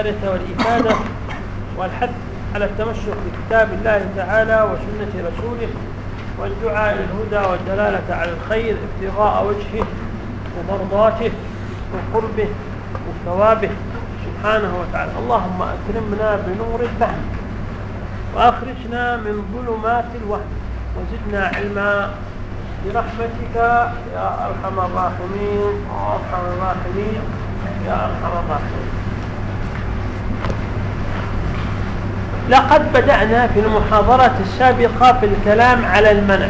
الإفادة والإفادة والحث على التمسك بكتاب الله تعالى وسنة رسوله والدعاء إلى الهدى والدلالة على الخير ابتغاء وجهه ومرضاته وقربه وثوابه سبحانه وتعالى. اللهم أكرمنا بنور الفهم وأخرجنا من ظلمات الوهم وزدنا علما برحمتك يا أرحم الراحمين. أرحم الراحمين. يا أرحم الراحمين. لقد بدأنا في المحاضرة السابقة في الكلام على المنع.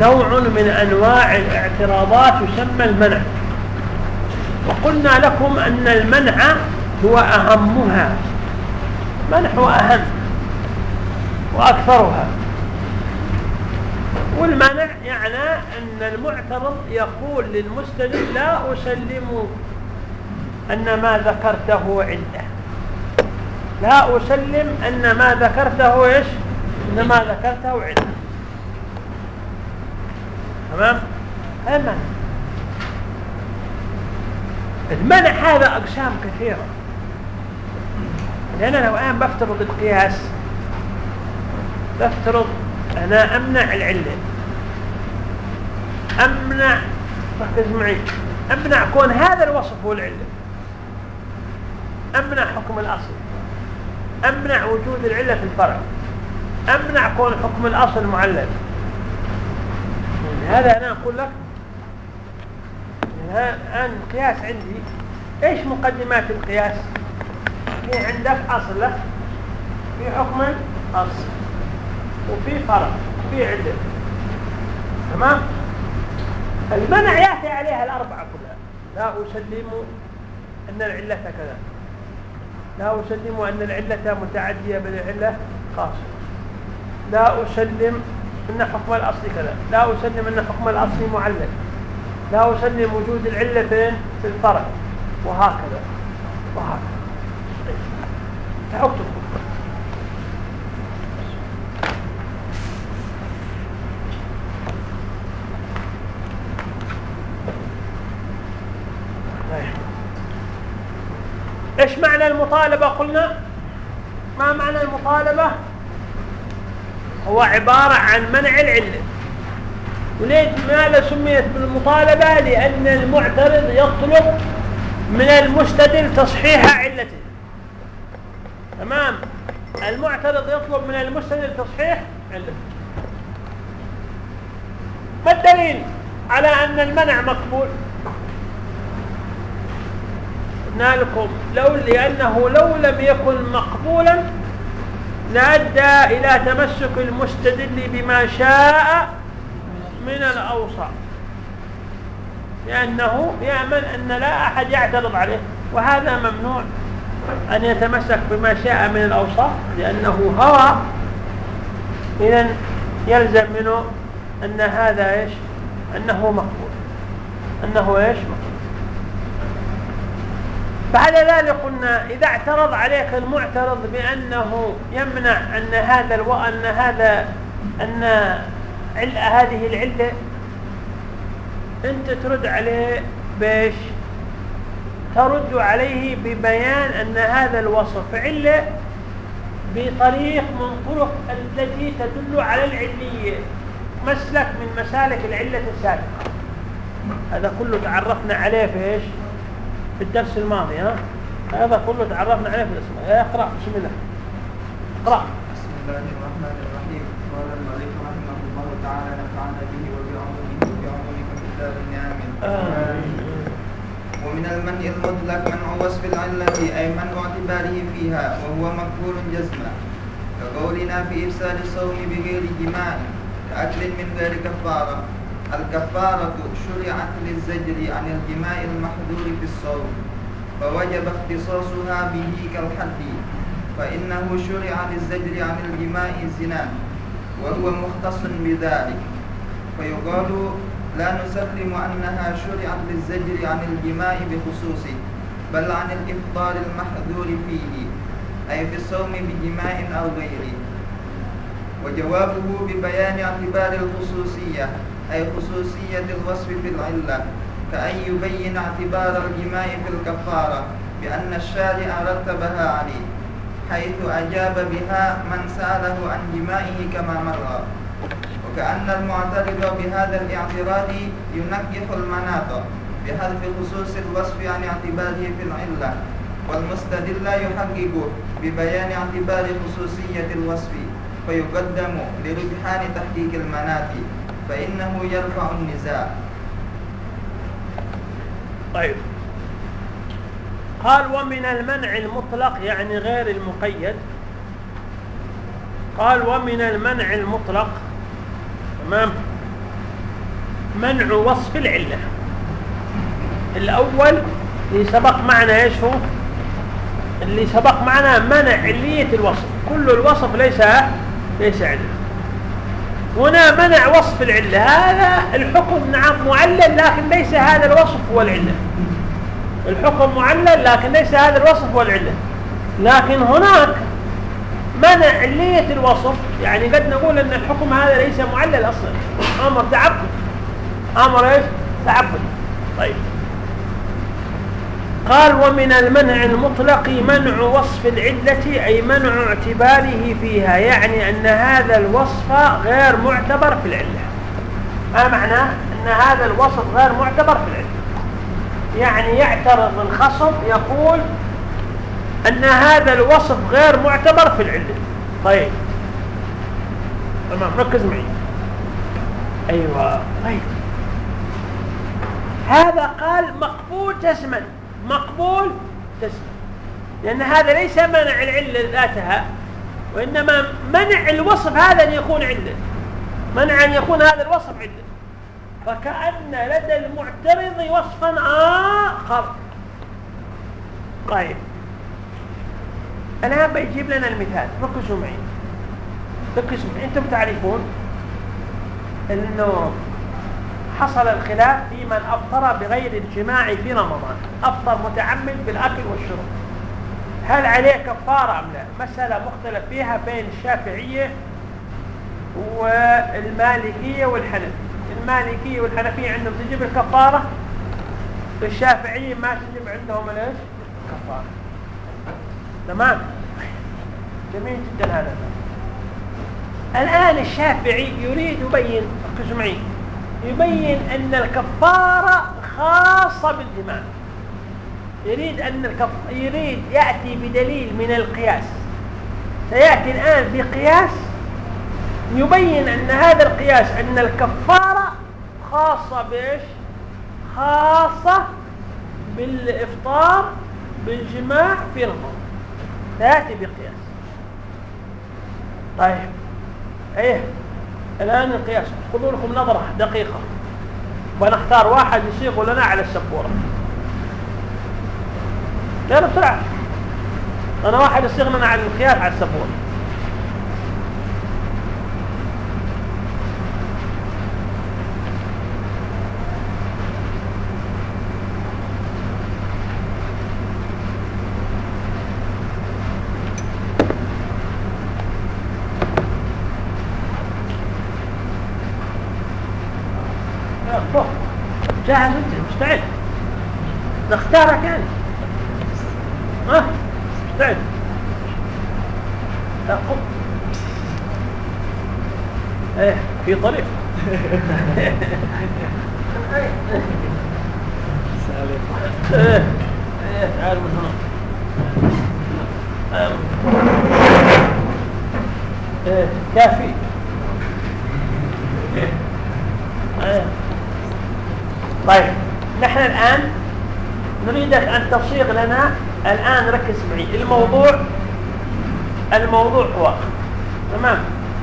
نوع من أنواع الاعتراضات يسمى المنع. وقلنا لكم أن المنع هو أهمها. منع هو أهم وأكثرها. والمنع يعني أن المعترض يقول للمستدل لا أسلم أن ما ذكرته عنده. لا أسلم أن ما ذكرته إيش؟ أن ما ذكرته عنده تمام؟ المنع المنع هذا أقسام كثيرة. لأن لو الآن بفترض القياس. بفترض أنا أمنع العلة. أمنع ركز معي. أمنع كون هذا الوصف هو العلة. أمنع حكم الأصل. أمنع وجود العلة في الفرع. أمنع كون حكم الأصل معلل. هذا أنا أقول لك. الآن القياس عندي. إيش مقدمات القياس؟ في عندك أصل له في حكم أصل وفي فرع وفي علة تمام؟ المنع يأتي عليها الأربعة كلها. لا أسلم أن العلة كذا. لا أسلم أن العلة متعدية بالعلة خاصة. لا أسلم أن حكم الأصل كذا. لا أسلم أن حكم الأصل معلل. لا أسلم وجود العلة في الفرع. وهكذا. وهكذا. اكتب إيش معنى المطالبة؟ قلنا ما معنى المطالبة؟ هو عبارة عن منع العلة. وليش ماذا سميت بالمطالبة؟ لأن المعترض يطلب من المستدل تصحيح علته. تمام؟ المعترض يطلب من المستدل تصحيح علته. ما الدليل على أن المنع مقبول؟ قلنا لكم لو لأنه لو لم يكن مقبولا لأدى إلى تمسك المستدل بما شاء من الأوصاف. لأنه يأمن أن لا أحد يعترض عليه وهذا ممنوع. أن يتمسك بما شاء من الأوصاف لأنه هوى. إذا يلزم منه أن هذا إيش؟ أنه مقبول. أنه إيش؟ مقبول بعد ذلك قلنا إذا اعترض عليك المعترض بأنه يمنع أن هذا ألو... أن هذا أن عل... هذه العلة أنت ترد عليه بإيش؟ ترد عليه ببيان أن هذا الوصف علة بطريق من طرق التي تدل على العلية مسلك من مسالك العلة السابقة. هذا كله تعرفنا عليه في إيش في الدرس الماضي ها؟ هذا كله تعرفنا عليه في الدرس الماضي. اقرأ بسم الله. اقرأ. بسم الله الرحمن الرحيم. قال المؤلف رحمه الله تعالى نفعنا به في الدار آمين ومن المنع المطلق منع وصف العلة أي منع اعتباره فيها وهو مقبول جزما. كقولنا في إفساد الصوم بغير جماع كأكل من غير كفارة. الكفارة شرعت للزجر عن الجماع المحظور في الصوم فوجب اختصاصها به كالحد فإنه شرع للزجر عن الجماع الزنا وهو مختص بذلك. فيقال لا نسلم أنها شرعت للزجر عن الجماع بخصوصه بل عن الإفطار المحذور فيه أي في الصوم بجماع أو غيره. وجوابه ببيان اعتبار الخصوصية أي خصوصية الوصف في العلة كأن يبين اعتبار الجماع في الكفارة بأن الشارع رتبها عليه حيث أجاب بها من سأله عن جمائه كما مر. وكأن المعترض بهذا الاعتراض ينكح المناط بحذف خصوص الوصف عن اعتباره في العلة والمستدل يحقق ببيان اعتبار خصوصية الوصف فيقدم لرجحان تحقيق المناط فإنه يرفع النزاع. طيب. قال ومن المنع المطلق يعني غير المقيد. قال ومن المنع المطلق تمام منع وصف العلة. الأول اللي سبق معنا إيش هو؟ اللي سبق معنا منع علية الوصف. كل الوصف ليس ليس علة هنا منع وصف العلة. هذا الحكم نعم معلل لكن ليس هذا الوصف هو العلة. الحكم معلل لكن ليس هذا الوصف هو العلة. لكن هناك منع علية الوصف. يعني قد نقول أن الحكم هذا ليس معلل أصلا. أمر تعبد. أمر إيش؟ تعبد. طيب. قال ومن المنع المطلق منع وصف العلة أي منع اعتباره فيها يعني أن هذا الوصف غير معتبر في العلة. ما معناه أن هذا الوصف غير معتبر في العلة. يعني يعترض الخصم يقول أن هذا الوصف غير معتبر في العلة. طيب. تمام ركز معي. أيوة طيب. هذا قال مقبول جسما مقبول جسما لأن هذا ليس منع العلة ذاتها وإنما منع الوصف هذا أن يكون علة. منع أن يكون هذا الوصف علة. فكأن لدى المعترض وصفا آخر. طيب. الآن بيجيب لنا المثال. ركزوا معي. ركزوا معي. أنتم تعرفون أنه حصل الخلاف في من أفطر بغير الجماع في رمضان. أفطر متعمد بالأكل والشرب. هل عليه كفارة أم لا؟ مسألة مختلف فيها بين الشافعية والمالكية والحنفية. المالكية والحنفية عندهم تجيب الكفارة؟ الشافعية ما تجيب عندهم إيش؟ كفارة. تمام؟ جميل جدا هذا. الآن الشافعي يريد يبين. ركزوا معي يبين أن الكفارة خاصة بالجماع يريد أن الكف... يريد يأتي بدليل من القياس. سيأتي الآن بقياس يبين أن هذا القياس أن الكفارة خاصة بإيش؟ خاصة بالإفطار بالجماع في رمضان سيأتي بقياس. طيب. إيه؟ الآن القياس. خذوا لكم نظرة دقيقة. ونختار واحد يصيغ لنا على السبورة لا بسرعة أنا واحد يصيغ لنا على القياس على السبورة جاهز انت مستعد نختارك يعني ها مستعد لا خذ إيه في طريق سالم إيه إيه تعال من هنا إيه كافي إيه طيب نحن الآن نريدك أن تصيغ لنا الآن ركز معي الموضوع الموضوع هو تمام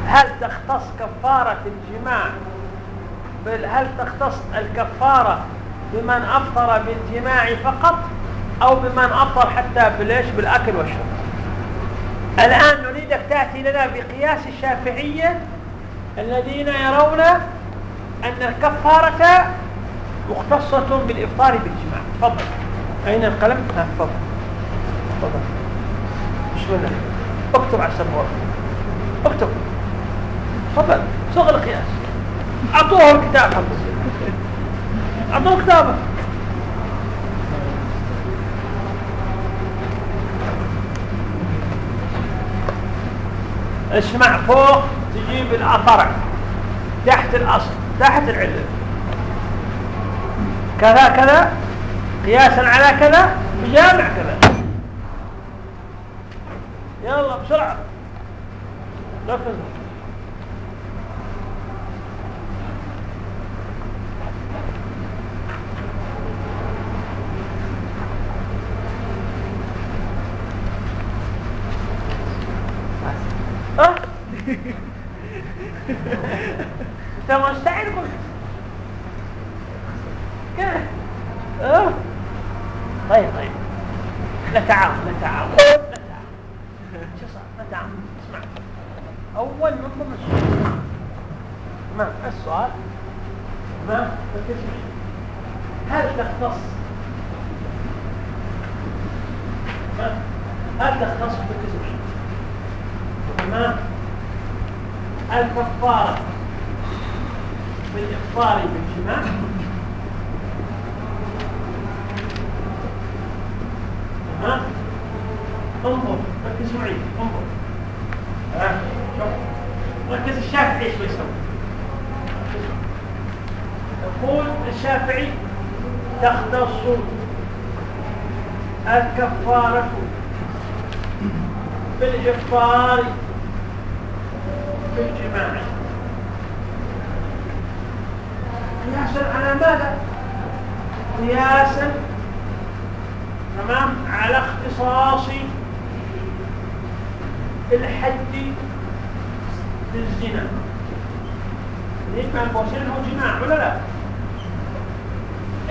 هل تختص كفارة الجماع هل تختص الكفارة بمن أفطر بالجماع فقط أو بمن أفطر حتى بالإيش؟ بالأكل والشرب. الآن نريدك تأتي لنا بقياس الشافعية الذين يرون أن الكفارة مختصة بالإفطار بالجماع. تفضل. أين القلم؟ ها تفضل. تفضل. بسم الله. اكتب على السبورة اكتب. تفضل. صغ القياس. أعطوه الكتاب. حق اعطوه كتابه اسمع فوق تجيب الفرع تحت الأصل تحت العله كذا كذا قياسا على كذا بجامع كذا. يلا بسرعة. نفذها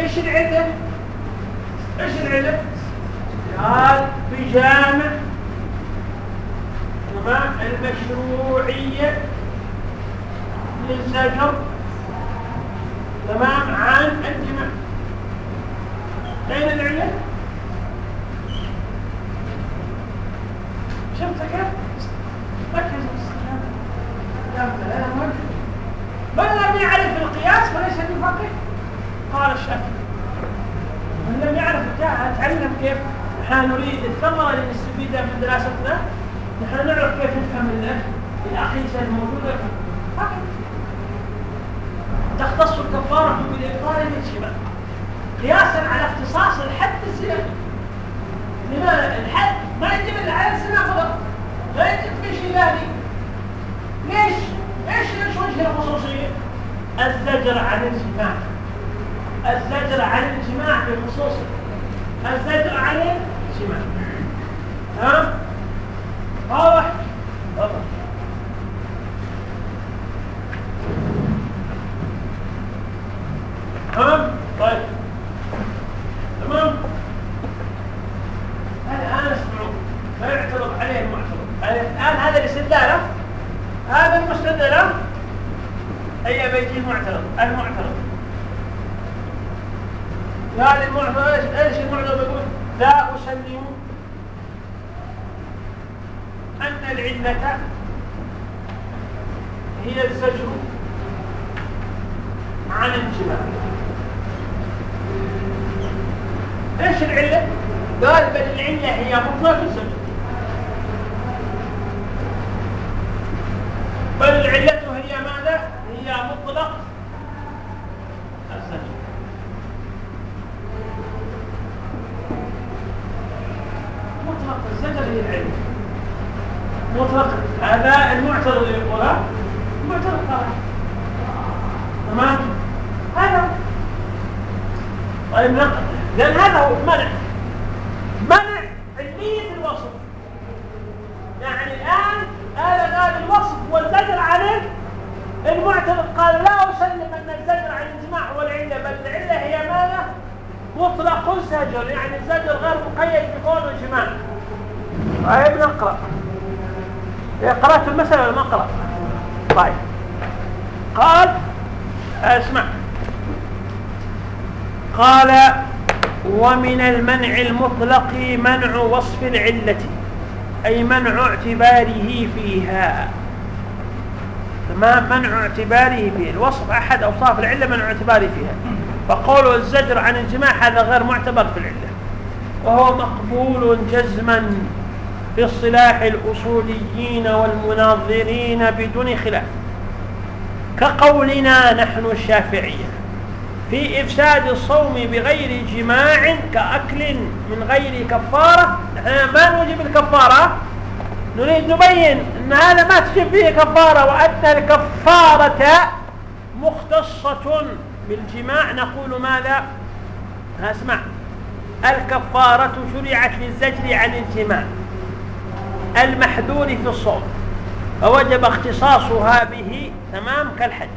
إيش العلة؟ إيش العلة؟ قال بجامع تمام؟ المشروعية للزجر تمام؟ عن الجماع أين العلة؟ شفت كيف ركز من لم يعرف القياس؟ فليس بفقيه. قال الشافعي. من لم يعرف تعلم كيف نحن نريد الثمرة اللي نستفيدها من دراستنا نحن نعرف كيف نفهم الأقيسة الموجودة تختص الكفارة بالإبطال بالشمال قياسا على اختصاص الحد الزنا. لماذا الحد ما يجب على الزنا فقط. لا يجب في شيء ثاني ليش إيش إيش وجه الخصوصية؟ الزجر عن الجماع الزجر عن الجماع بخصوصه الزجر عن الجماع واضح واضح تمام طيب تمام الان اسمعوا لا يعترض عليه المعترض الان هذا الاستدلال هذا المستدل اي بيتي المعترض المعترض قال المعترض إيش إيش المعترض يقول لا اسلم ان العله هي الزجر عن الجماع إيش العله قال بل العله هي مطلق الزجر بل العله هي ماذا هي مطلق الزجر مطلق الزجر هي العله مطلق هذا المعترض يقولها المعترض قال تمام هذا طيب نقل لأن هذا هو منع منع علمية الوصف يعني الآن هذا قال الوصف والزجر عليه المعترض قال لا أسلم أن الزجر عن الإجماع هو العلة بل العلة هي ماذا؟ مطلق الزجر يعني الزجر غير مقيد بقول الجماع طيب نقرأ. قرأت المسألة ولا ما قرأت؟ طيب. قال اسمع. قال ومن المنع المطلق منع وصف العلة أي منع اعتباره فيها. تمام منع اعتباره فيها الوصف أحد أوصاف العلة منع اعتباره فيها. فقول الزجر عن الجماع هذا غير معتبر في العلة. وهو مقبول جزما في اصطلاح الأصوليين والمناظرين بدون خلاف. كقولنا نحن الشافعية. في إفساد الصوم بغير جماع كأكل من غير كفارة نحن ما نوجب الكفارة؟ نريد نبين أن هذا ما تجب فيه كفارة وأن الكفارة مختصة بالجماع. نقول ماذا؟ اسمع. الكفارة شرعت للزجر عن الجماع المحذور في الصوم فوجب اختصاصها به تمام؟ كالحج.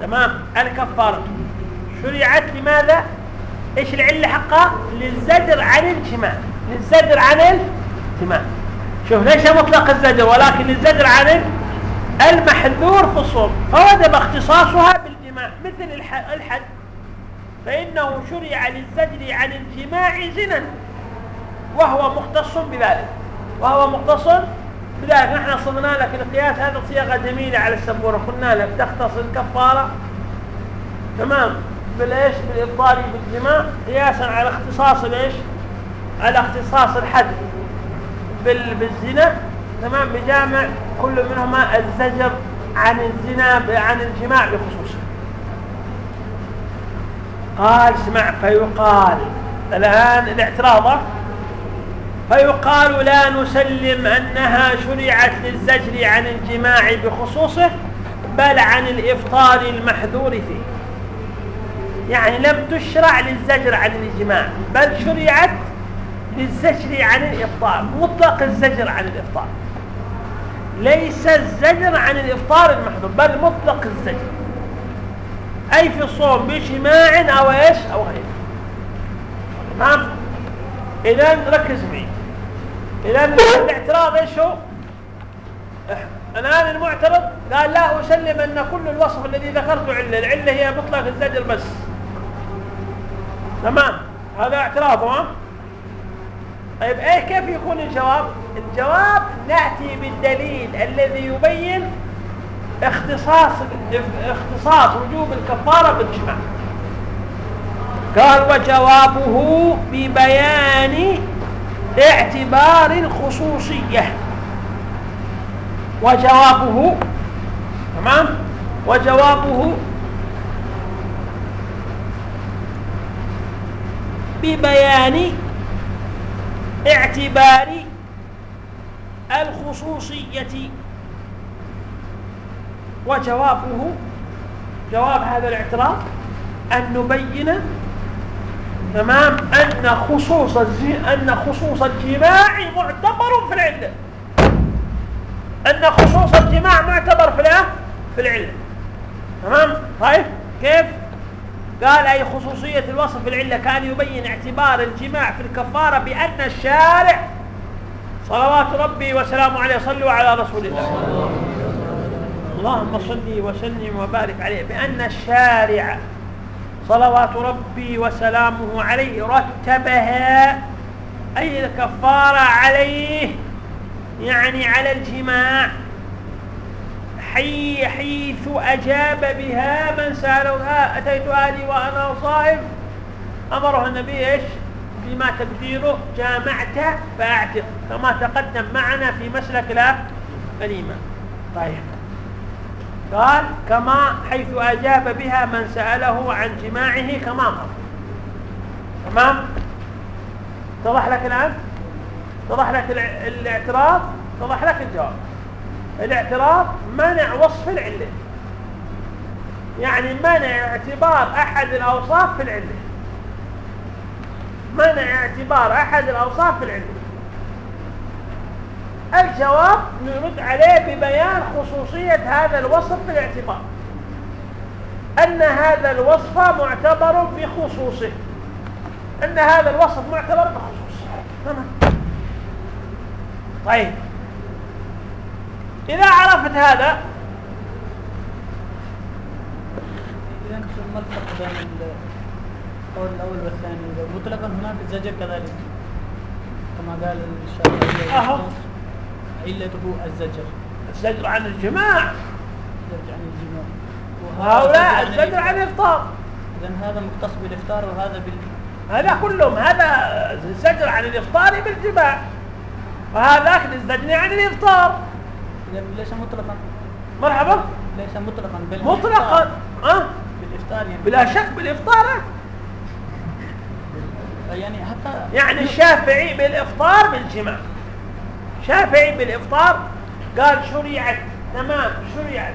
تمام؟ الكفارة شرعت لماذا؟ إيش العلة حقها؟ للزجر عن الجماع. للزجر عن الجماع. شوف ليس مطلق الزجر ولكن للزجر عن المحذور في الصوم. فوجب اختصاصها بالجماع مثل الحد. فإنه شرع للزجر عن الجماع زنا وهو مختص بذلك. وهو مختص بذلك. نحن صدنا لك القياس هذا صيغة جميلة على السبورة. قلنا لك تختص الكفارة تمام؟ بالإيش؟ بالإبطال بالجماع. قياسا على اختصاص الإيش؟ على اختصاص الحد. بالزنا تمام؟ بجامع كل منهما الزجر عن الزنا عن الجماع بخصوصه. قال اسمع فيقال الآن الاعتراض. فيقال لا نسلم أنها شرعت للزجر عن الجماع بخصوصه بل عن الإفطار المحذور فيه. يعني لم تشرع للزجر عن الجماع بل شرعت للزجر عن الإفطار مطلق الزجر عن الإفطار. ليس الزجر عن الإفطار المحذور بل مطلق الزجر. أي في الصوم بجماع أو إيش؟ أو غيره. تمام؟ إذا ركز معي. إذا الاعتراض إيش هو؟ الآن المعترض قال لا أسلم أن كل الوصف الذي ذكرته علة العلة هي مطلق الزجر بس. تمام؟ هذا اعتراضه طيب إيه كيف يكون الجواب؟ الجواب نأتي بالدليل الذي يبين اختصاص اختصاص وجوب الكفارة بالجماع. قال وجوابه ببيان اعتبار الخصوصية. وجوابه تمام؟ وجوابه ببيان اعتبار الخصوصية. وجوابه جواب هذا الاعتراض أن نبين تمام أن خصوص أن خصوص الجماع معتبر في العلة. أن خصوص الجماع معتبر في في العلة. تمام؟ طيب؟ كيف؟ قال أي خصوصية الوصف في العلة كان يبين اعتبار الجماع في الكفارة بأن الشارع صلوات ربي وسلامه عليه صلوا على رسول الله. اللهم صل وسلم وبارك عليه. بأن الشارع صلوات ربي وسلامه عليه رتبها أي الكفارة عليه يعني على الجماع. حي حيث أجاب بها من سألوها أتيت أهلي وأنا صائم؟ أمره النبي إيش؟ فيما تقديره جامعت فأعتق. كما تقدم معنا في مسلك الإيمان طيب. قال كما حيث أجاب بها من سأله عن جماعة كما مر تمام؟ اتضح لك الآن؟ اتضح لك الاعتراض؟ اتضح لك الجواب. الاعتراض منع وصف العلة. يعني منع اعتبار أحد الأوصاف في العلة. منع اعتبار أحد الأوصاف في العلة. الجواب نرد عليه ببيان خصوصية هذا الوصف في الاعتبار. أن هذا الوصف معتبر بخصوصه. أن هذا الوصف معتبر بخصوصه. تمام. طيب. إذا عرفت هذا إذا ما الفرق بين القول الأول والثاني. مطلقا هناك الزجر كذلك كما قال الشافعي علته الزجر. الزجر عن الجماع. الزجر عن الجماع. هؤلاء الزجر عن الإفطار. اذا هذا مختص بالإفطار وهذا بال هذا كلهم هذا الزجر عن الإفطار بالجماع. وهذاك للزجر عن الإفطار. إذا ليس مطلقا. مرحبا. ليس مطلقا. مطلقا. أه؟ بالإفطار يعني. بلا شك بالإفطار. يعني حتى يعني الشافعي بالإفطار بالجماع. شافعي بالإفطار قال شرعت تمام شرعت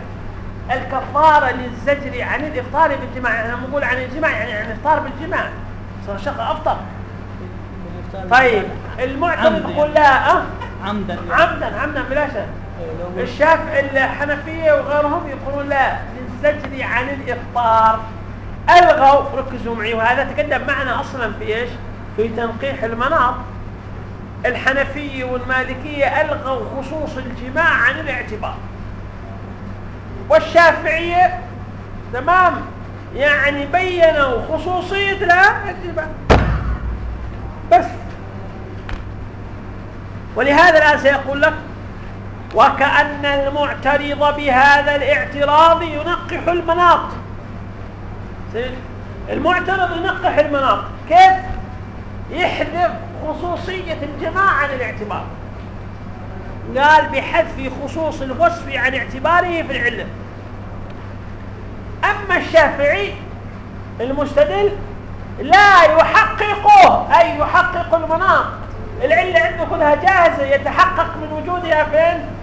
الكفارة للزجر عن الإفطار بالجماع. لما نقول عن الجماع يعني عن الإفطار بالجماع. صار شخص بالإفطار طيب المعترض عمد يقول. لا أه؟ عمدا. عمدا عمدا بلا شك. إيه، لو قلت- الشاف الحنفية وغيرهم يقولون لا للزجر عن الإفطار ألغوا ركزوا معي وهذا تقدم معنا أصلا في إيش؟ في تنقيح المناط. الحنفية والمالكية ألغوا خصوص الجماع عن الاعتبار. والشافعية تمام يعني بينوا خصوصية لا الجماع بس. ولهذا الآن سيقول لك وكأن المعترض بهذا الاعتراض ينقح المناط. المعترض ينقح المناط. كيف؟ يحذف خصوصية الجماعة عن الاعتبار. قال بحذف خصوص الوصف عن اعتباره في العلة. أما الشافعي المستدل لا يحققه أي يحقق المناط. العلة عنده كلها جاهزة يتحقق من وجودها فين؟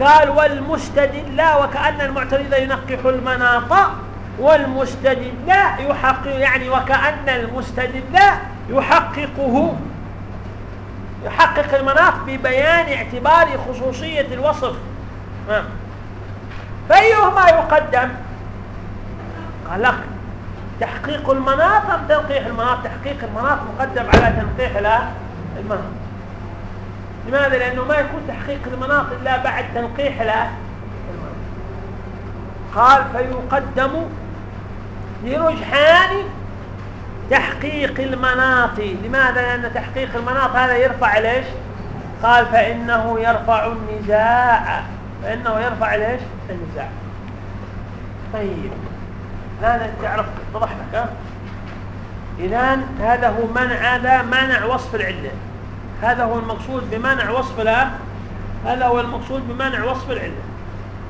قال والمستدل لا وكأن المعترض ينقح المناط والمستدل لا يحقق يعني وكأن المستدل لا يحققه يحقق المناط ببيان اعتبار خصوصية الوصف. فأيهما يقدم؟ قال لك تحقيق المناط أم تنقيح المناط؟ تحقيق المناط مقدم على تنقيح المناط. لماذا؟ لأنه ما يكون تحقيق المناط إلا بعد تنقيح المناط قال فيقدم لرجحان تحقيق المناط لماذا؟ لأن تحقيق المناط هذا يرفع ليش؟ قال فإنه يرفع النزاع. فإنه يرفع ليش؟ النزاع. طيب. الآن تعرف اتضح لك ها؟ إذن هذا هو منع هذا منع وصف العلة. هذا هو المقصود بمنع وصف لا هذا هو المقصود بمنع وصف العلة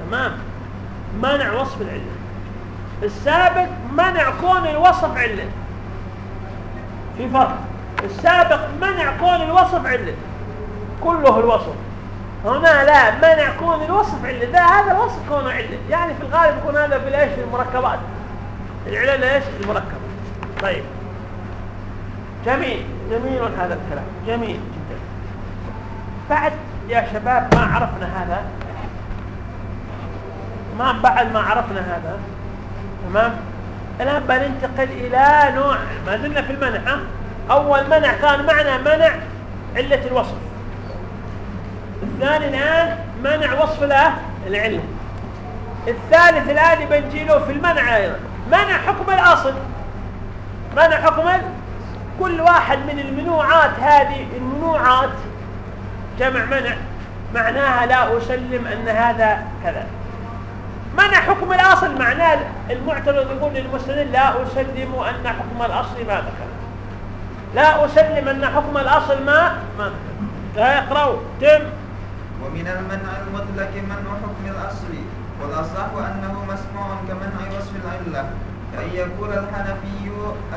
تمام؟ منع وصف العلة السابق منع كون الوصف علة في فرق. السابق منع كون الوصف علة كله الوصف. هنا لا منع كون الوصف علة ده هذا الوصف كونه علة يعني في الغالب يكون هذا في الايش المركبات. العلل إيش المركبة طيب. جميل. جميل هذا الكلام. جميل. بعد يا شباب ما عرفنا هذا. ما بعد ما عرفنا هذا. تمام؟ الآن بننتقل إلى نوع ما زلنا في المنع ها؟ أول منع كان معنا منع علة الوصف. الثاني الآن منع وصف له العلة. الثالث الآن بنجيله في المنع أيضا. منع حكم الأصل. منع حكم. كل واحد من المنوعات هذه المنوعات جمع منع. معناها لا أسلم أن هذا كذا. منع حكم الأصل؟ معناه المعترض يقول للمستدل لا أسلم أن حكم الأصل ما ذكر. لا أسلم أن حكم الأصل ما ما لا يقرأوا تم ومن المنع المطلق منع حكم الأصل والأصح أنه مسموع كمنع وصف العلة كأن يقول الحنفي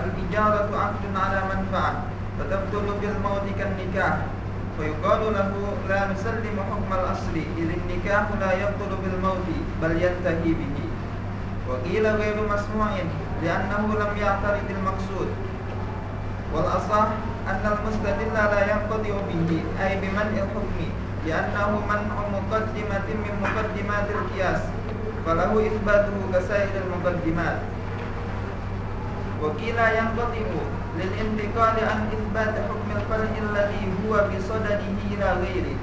الإجارة عقد على منفعة فتبطل بالموت كالنكاح. فيقال له لا نسلم حكم الأصل إذ النكاح لا يبطل بالموت بل ينتهي به. وقيل غير مسموع لأنه لم يعترض المقصود. والأصح أن المستدل لا ينقطع به أي بمنع الحكم لأنه منع مقدمة من مقدمات القياس فله إثباته كسائر المقدمات. وقيل ينقطع للانتقال عن إثبات حكم الفرع الذي هو بصدده إلى غيره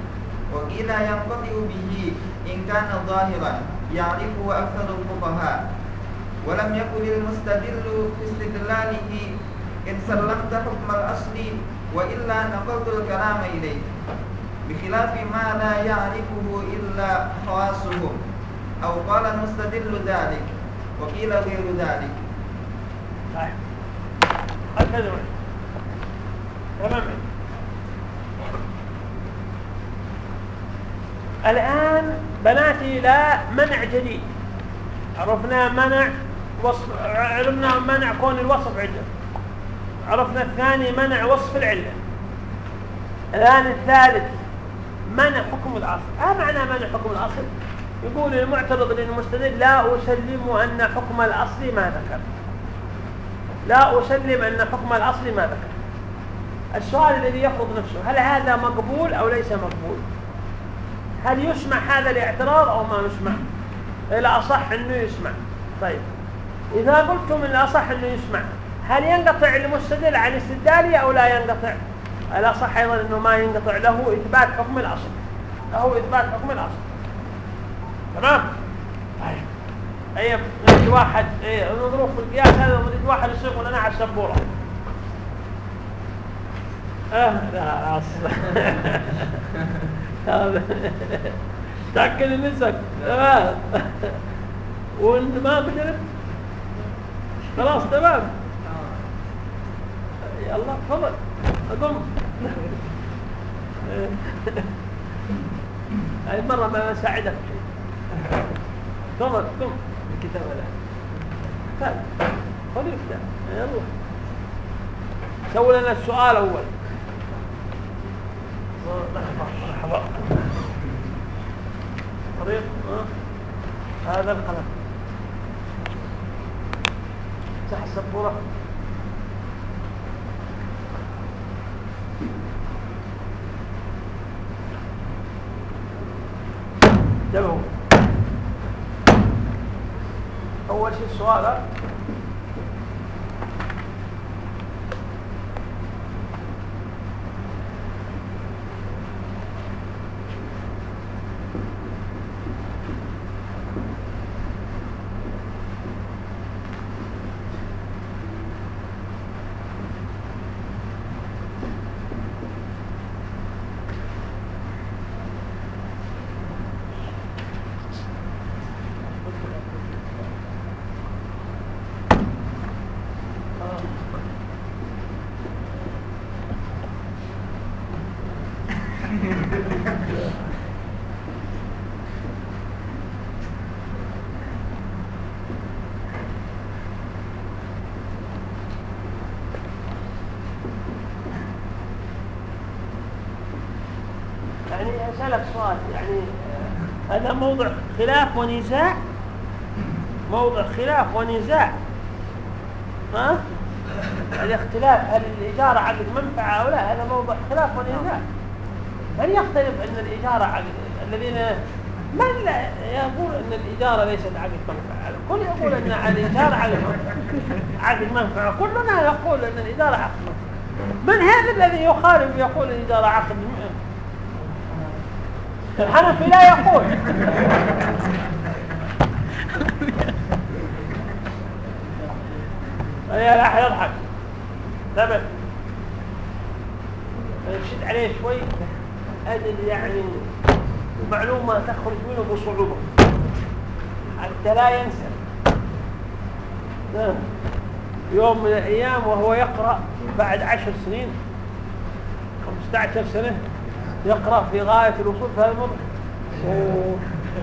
وقيل ينقطع به إن كان ظاهرا يعرفه أكثر الفقهاء. ولم يكن المستدل في استدلاله إن سلمت حكم الأصل وإلا نقلت الكلام إليه. بخلاف ما لا يعرفه إلا خواصهم أو قال المستدل ذلك وقيل غير ذلك. طيب هكذا تمام. الآن بناتي لا منع جديد. عرفنا منع وصف علمنا منع كون الوصف علة عرفنا الثاني منع وصف العلة. الآن الثالث منع حكم الأصل ما معنى منع حكم الأصل يقول المعترض للمستدل لا أسلم أن حكم الأصل ما ذكر لا أسلم أن حكم الأصل ما ذكر السؤال الذي يفرض نفسه هل هذا مقبول أو ليس مقبول؟ هل يسمع هذا الاعتراض أو ما يسمع الأصح أنه يسمع. طيب إذا قلتم الأصح أنه يسمع هل ينقطع المستدل عن استدلاله أو لا ينقطع؟ الأصح أيضا أنه ما ينقطع له إثبات حكم الأصل له إثبات حكم الأصل. تمام؟ أي نريد واحد أي نظروف القياس هذا نريد واحد يصيغ لنا على السبورة آه لا أصلا تاكل النسك تمام. وإنت ما قدرت خلاص تمام. يلا تفضل. أقوم. هاي مرة ما اساعدك تفضل قم. الكتاب لأ؟ طيب خذ الكتاب يلا. سوي لنا السؤال أول. مرحبا طريق هذا القلم. صح السبورة. جمعوا. أول شيء السؤال ها؟ يعني أسألك سؤال يعني آه، هذا موضع خلاف ونزاع. موضع خلاف ونزاع. ها؟ الاختلاف هل الإجارة عقد منفعة أو لا؟ هذا موضع خلاف ونزاع. من يختلف أن الإجارة عقد الذين من لا يقول أن الإجارة ليست عقد منفعة الكل يقول أن الإجارة عقد منفعة عقد منفعة كلنا يقول أن الإجارة عقد منفعة من هذا الذي يخالف يقول الإجارة عقد الحنفي لا يقول. يا لا يضحك ثبت شد عليه شوي. أجل يعني معلومة تخرج منه بصعوبة. حتى لا ينسى. يوم من الأيام وهو يقرأ بعد عشر سنين 15 سنة يقرأ في غاية الوصول في هذا الموضوع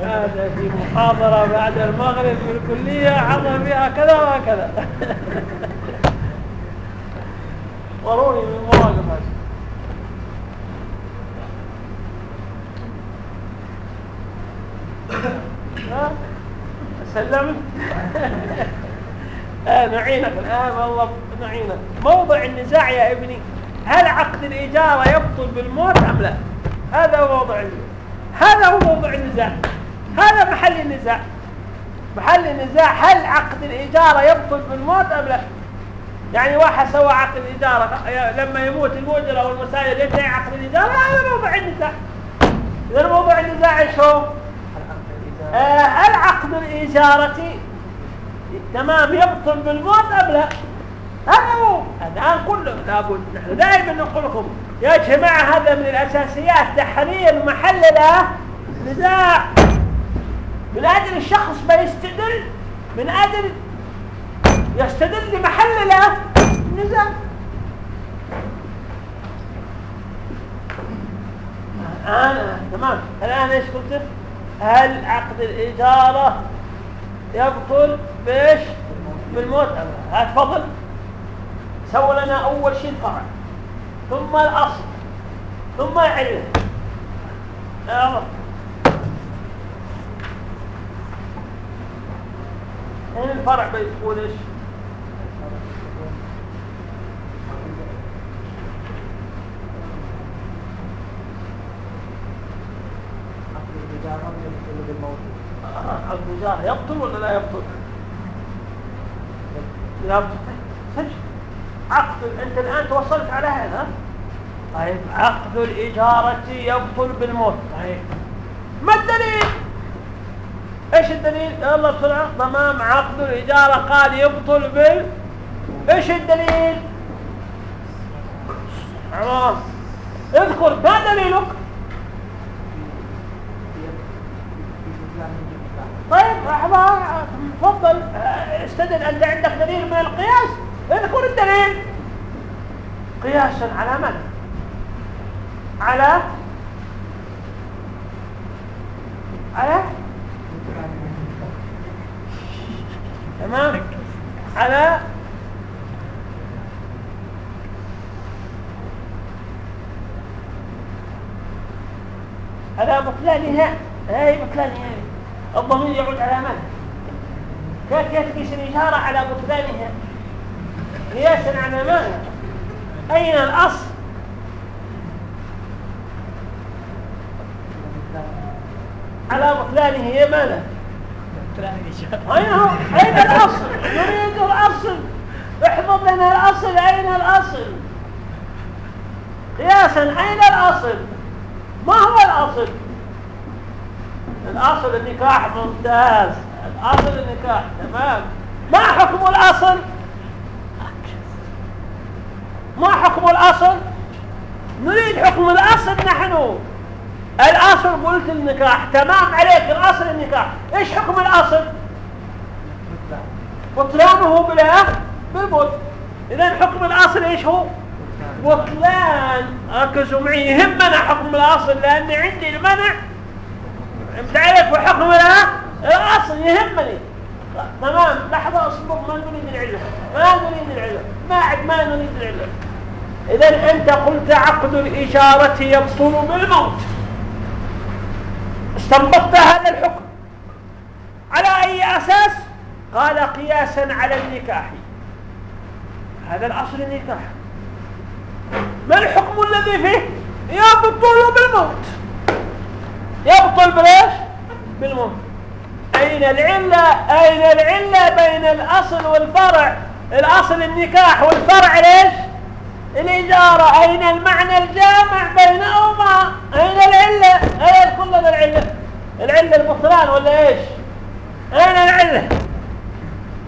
هذا في محاضرة بعد المغرب في الكلية حضر فيها كذا وكذا ضروري من مواقف هذه. سلمت؟ آه نعينك الآن والله نعينك. موضع النزاع يا ابني. هل عقد الإجارة يبطل بالموت أم لا؟ هذا هو النزاع. هذا هو موضوع النزاع. هذا محل النزاع. محل النزاع هل عقد الإجارة يبطل بالموت أم لا؟ يعني واحد سوى عقد الإجارة لما يموت المؤجر أو المساجر ينتهي عقد الإجارة؟ هذا موضوع النزاع. إذا موضوع النزاع هو؟ آه هل عقد الإجارة تمام يبطل بالموت أم لا؟ هذا الآن كله لابد نحن دائما نقول لكم يا جماعة هذا من الأساسيات تحرير محل نزاع من أجل الشخص ما يستدل من أجل يستدل لمحل له نزاع الآن تمام. الآن إيش قلت؟ هل عقد الإجارة يبطل بإيش؟ بالموت؟ هات فضل سوى لنا أول شيء الفرع ثم الأصل ثم العلة يلا هنا الفرع بيكون إيش؟ عقد الإجارة يبطل ولا لا يبطل يبطل سجل عقد أنت الآن توصلت على هذا؟ طيب عقد الإجارة يبطل بالموت. طيب. ما الدليل؟ إيش الدليل؟ يلا بسرعة. تمام عقد الإجارة قال يبطل بال. إيش الدليل؟ خلاص اذكر ما دليلك؟ طيب لحظة تفضل. استدل أنت عندك دليل من القياس؟ اذكر الدليل. قياسا على من؟ على؟ على؟ تمام. على؟ على بطلانها هاي بطلانها الضمير يعود على من؟ كيف يتقيس الإشارة على بطلانها قياسا على ماذا أين الأصل؟ على بطلانه ماذا؟ أين أين الأصل؟ نريد الأصل. احفظ لنا الأصل. أين الأصل؟ قياسا أين الأصل؟ ما هو الأصل؟ الأصل النكاح ممتاز. الأصل النكاح تمام. ما حكم الأصل؟ ما حكم الأصل؟ نريد حكم الأصل نحن. الأصل قلت النكاح تمام عليك الأصل النكاح. إيش حكم الأصل؟ بطلانه بلا بالبط إذا حكم الأصل إيش هو؟ بطلان. ركزوا معي يهمنا حكم الأصل لأن عندي المنع. تعرف وحكم الأصل يهمني. تمام لحظة أصبر ما نريد العلة ما نريد العلة ما عد ما نريد العلة إذا أنت قلت عقد الإشارة يبطل بالموت. استنبطت هذا الحكم. على أي أساس؟ قال قياسا على النكاح. هذا الأصل النكاح. ما الحكم الذي فيه؟ يبطل بالموت. يبطل بليش بالموت. أين العلة؟ أين العلة بين الأصل والفرع؟ الأصل النكاح والفرع ليش؟ الإجارة أين المعنى الجامع بينهما. أين العلة أين كل العلة. العلة البطلان ولا إيش؟ أين العلة.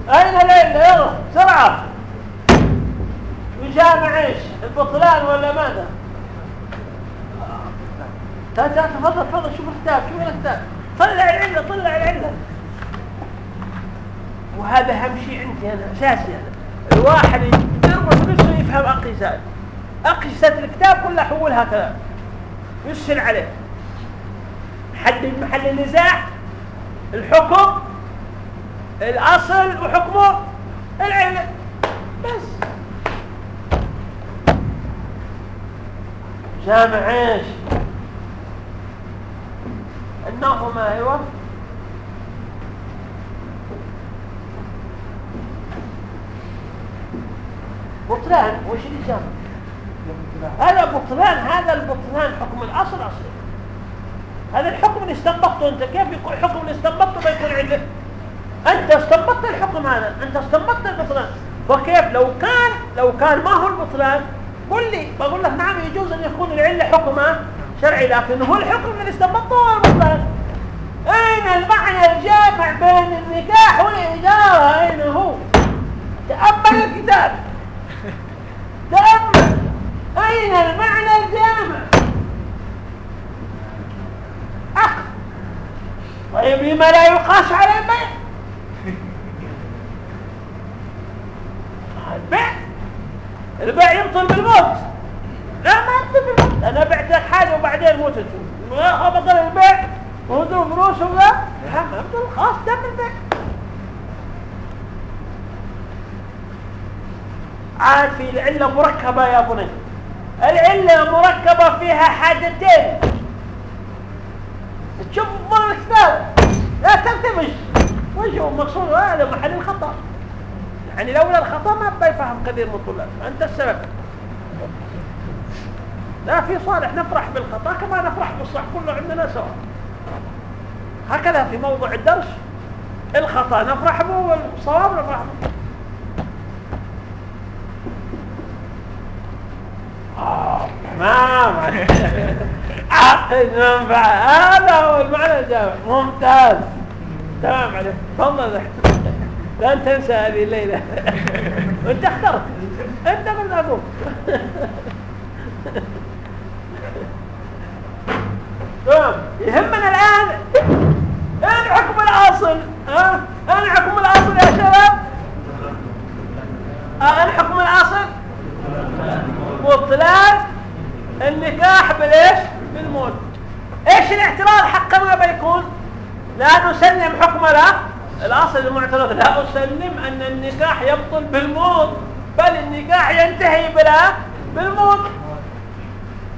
أين العلة يلا بسرعة. يجامع إيش؟ البطلان ولا ماذا؟ تعال تعال تفضل تفضل شوف الكتاب شوف الكتاب طلع العلة طلع العلة. وهذا أهم شيء عندي أنا أساسي أنا. الواحد يدرس نفسه يفهم أقيسات. أقيسات الكتاب كلها حولها كلام يسهل عليه. حدد محل النزاع الحكم الأصل وحكمه العلة بس. جامع إيش؟ انهما أيوه. بطلان وش اللي هذا بطلان هذا البطلان حكم الأصل اصلي هذا الحكم اللي استنبطته أنت كيف يكون حكم اللي استنبطته بيكون عله أنت استنبطت الحكم هذا أنت استنبطت البطلان فكيف لو كان لو كان ما هو البطلان قل لي بقول لك نعم يجوز أن يكون العلة حكمه شرعي لكن هو الحكم اللي استنبطه هو البطلان أين المعنى الجامع بين النكاح والاجاره أين هو؟ تأمل الكتاب. تامل أين المعنى الجامع عقل طيب لما لا يقاس على البيع البيع البيع يبطل بالموت. لا ما يبطل بالموت. أنا بعتك حاجة وبعدين بعدين موت بطل البيع وهدوء فلوسهم لا خلاص تم البيع عاد في العلة مركبة يا بني. العلة مركبة فيها حاجتين. تشوف ضمن الكتاب لا تلتمش وش هو المقصود هذا محل الخطأ. يعني لولا الخطأ ما بيفهم كثير من الطلاب. أنت السبب. لا في صالح نفرح بالخطأ كما نفرح بالصح. كله عندنا سواء. هكذا في موضوع الدرس. الخطأ نفرح به والصواب نفرح به. تمام عقد منفعة هذا هو المعنى. الجامع ممتاز. تمام عليك. تفضل. لن تنسى هذه الليلة. انت اخترت. انت قلت أقول تمام. يهمنا الآن. اين حكم الأصل. ها؟ اين حكم الأصل يا شباب. اين حكم الأصل بطلان النكاح بالايش بالموت إيش الاعتراض حقا ما بيكون لا نسلم حكم لا. الأصل المعترض لا أسلم أن النكاح يبطل بالموت بل النكاح ينتهي بلا بالموت.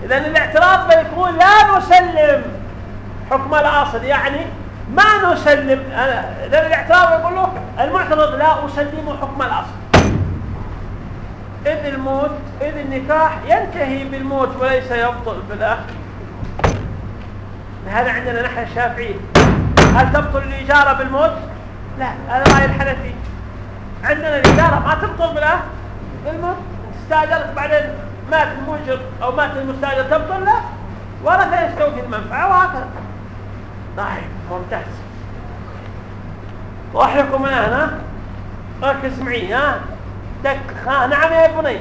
إذا الاعتراض بيكون لا نسلم حكم الأصل يعني ما نسلم. إذا الاعتراض يقول له المعترض لا أسلم حكم الأصل. إذ الموت إذ النكاح ينتهي بالموت وليس يبطل بالآخر هذا عندنا نحن الشافعية. هل تبطل الإجارة بالموت؟ لا. هذا رأي الحنفي عندنا الإجارة ما تبطل بالآخر بالموت. استاجرت بعدين مات المؤجر أو مات المستأجر تبطل؟ لا. ولا يستوفي المنفعة وهكذا. طيب ممتاز. وحيكم الآن ها؟ ركز معي ها؟ دك. ها نعم يا بني.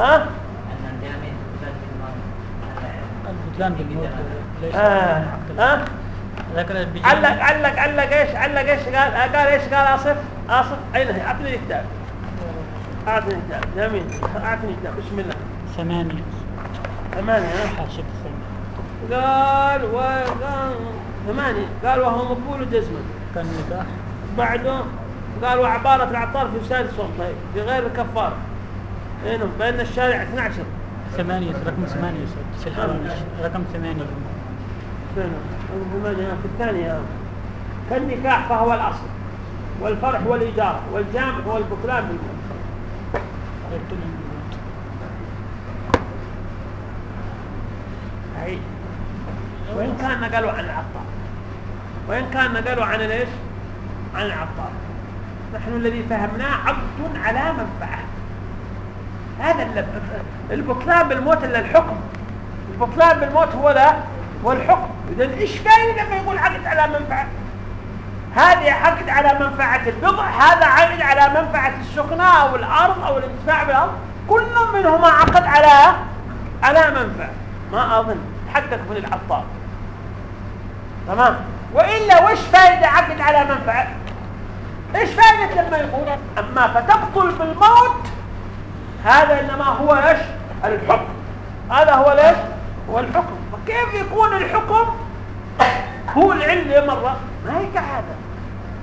ها؟ البطلان بالموت ليش؟ آه. ها؟ علق علق علق إيش؟ علق إيش؟ قال قال إيش؟ قال آصف. آصف. أين أعطني الكتاب. أعطني الكتاب. جميل. أعطني الكتاب. بسم الله. ثمانية. ثمانية الثانية قال وقال ثمانية. قال وهو مقبول جزما. كان نكاح بعده قال وعبارة العطار في وسائل الصوم. طيب. في غير الكفار هنا بين الشارع 12 ثمانية رقم ثمانية في الحوامش رقم ثمانية. في الثانية. كالنكاح فهو الأصل والفرح والإيجار والجامع هو البطلان بالموت صحيح وإن كان نقلوا عن العطار وإن كان نقلوا عن ليش عن العطار نحن الذي فهمناه عقد على منفعة. هذا البطلان بالموت إلا الحكم. البطلان بالموت هو لا هو الحكم. إذا إيش فايدة لما يقول عقد على منفعة؟ هذه عقد على منفعة البضع هذا عقد على منفعة السكنى أو الأرض أو الانتفاع بالأرض. كل منهما عقد على على منفعة. ما أظن. حقق من العطار. تمام؟ وإلا وش فائده عقد على منفعة؟ إيش فائده لما يقول أما فتبطل بالموت هذا إنما هو إيش؟ الحكم. هذا هو ليش هو الحكم. فكيف يكون الحكم؟ هو العله مرة. ما يقع هذا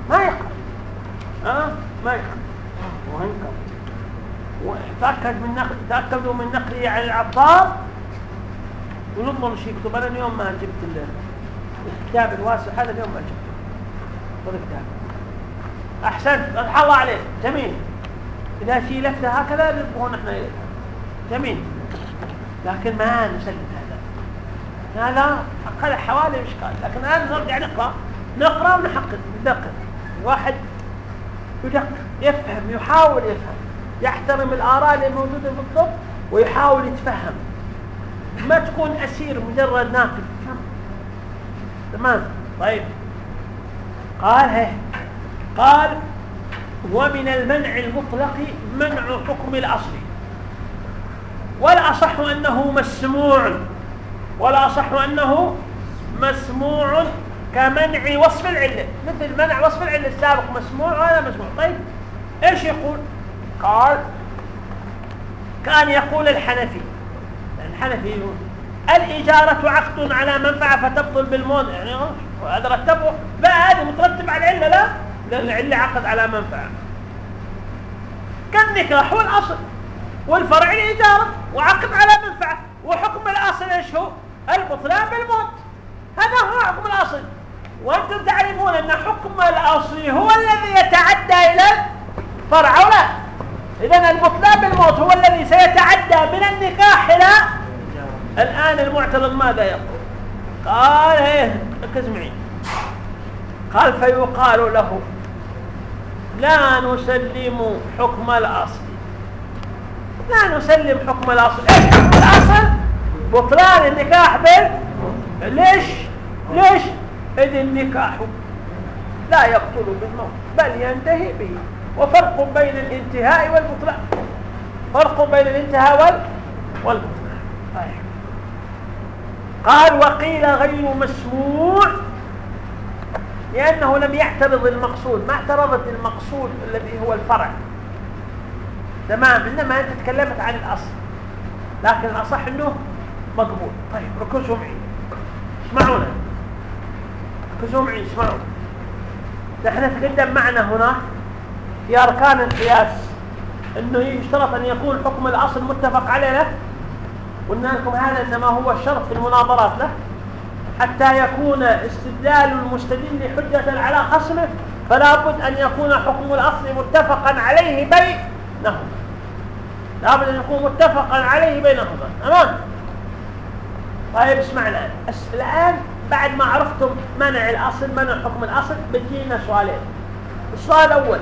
ما يقع. ها؟ ما يقع. وانكر وتاكد من نقل تأكدوا من نقلي عن العطار؟ ونضمن شيء يكتب أنا اليوم ما جبت ال- الكتاب الواسع. هذا اليوم ما جبته. خذ الكتاب أحسنت. فتح الله عليك. جميل. إذا في لفته هكذا نبغى نحن اليها جميل. لكن ما نسلم هذا. هذا أقل حوالي إشكال. لكن الآن نرجع نقرأ. نقرأ ونحقق ندقق. واحد يدقق يفهم يحاول يفهم. يحترم الآراء اللي موجودة بالضبط ويحاول يتفهم. ما تكون أسير مجرد ناقد. تمام؟ طيب. قال هي. قال ومن المنع المطلق منع حكم الأصل. والأصح أنه مسموع والأصح أنه مسموع كمنع وصف العلة. مثل منع وصف العلة السابق مسموع وهذا مسموع. طيب إيش يقول؟ قال كان يقول الحنفي. الحنفي يقول الإجارة عقد على منفعة فتبطل بالموت يعني هذا رتبه لا هذا مترتب على العلة لا. العلة عقد على منفعة. كالنكاح والأصل والفرع الإجارة وعقد على منفعة وحكم الأصل إيش هو؟ البطلان بالموت. هذا هو حكم الأصل. وأنتم تعرفون أن حكم الأصل هو الذي يتعدى إلى الفرع أو لا. إذا البطلان بالموت هو الذي سيتعدى من النكاح إلى الآن المعترض ماذا يقول؟ قال إيه ركز معي. قال فيقال له لا نسلم حكم الأصل. لا نسلم حكم الأصل. إيش حكم الأصل؟ بطلان النكاح بال ليش؟ ليش؟ إذ النكاح لا يبطل بالموت بل ينتهي به. وفرق بين الانتهاء والبطلان فرق بين الانتهاء وال والبطلان طيب. قال وقيل غير مسموع لأنه لم يعترض المقصود ما اعترضت المقصود الذي هو الفرع. تمام؟ إنما أنت تكلمت عن الأصل. لكن الأصح أنه مقبول. طيب ركزوا معي اسمعونا. ركزوا معي اسمعوا. نحن تقدم معنا هنا في أركان القياس. أنه يشترط أن يكون حكم الأصل متفق عليه قلنا لكم هذا إنما هو الشرط في المناظرات له. حتى يكون استدلال المستدل حجة على خصمه فلا بد أن يكون حكم الأصل متفقا عليه بينهما. لا بد أن يكون متفقا عليه بينهما. تمام؟ طيب اسمع الآن. الآن بعد ما عرفتم منع الأصل منع حكم الأصل بتجينا سؤالين. السؤال الأول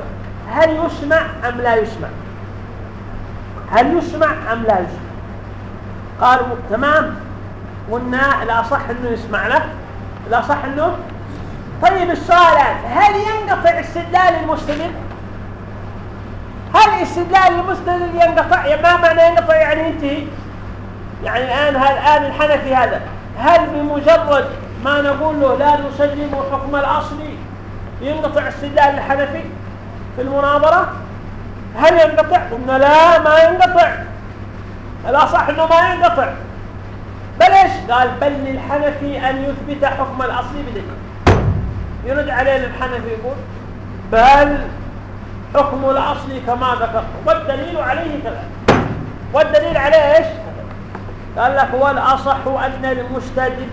هل يسمع أم لا يسمع؟ هل يسمع أم لا يسمع؟ قالوا تمام. قلنا الأصح أنه يسمع له الأصح أنه؟ طيب السؤال هل ينقطع استدلال المستدل هل استدلال المستدل ينقطع؟ ما معنى ينقطع؟ يعني ينتهي. يعني الآن الآن الحنفي هذا هل بمجرد ما نقول له لا نسلم حكم الأصلي ينقطع استدلال الحنفي في المناظرة؟ هل ينقطع؟ قلنا لا ما ينقطع. الأصح أنه ما ينقطع. بل إيش قال بل للحنفي أن يثبت حكم الأصل بدليل. يرد عليه الحنفي يقول بل حكم الأصل كما ذكر والدليل عليه كذا. والدليل عليه إيش؟ قال لك والأصح أن المستدل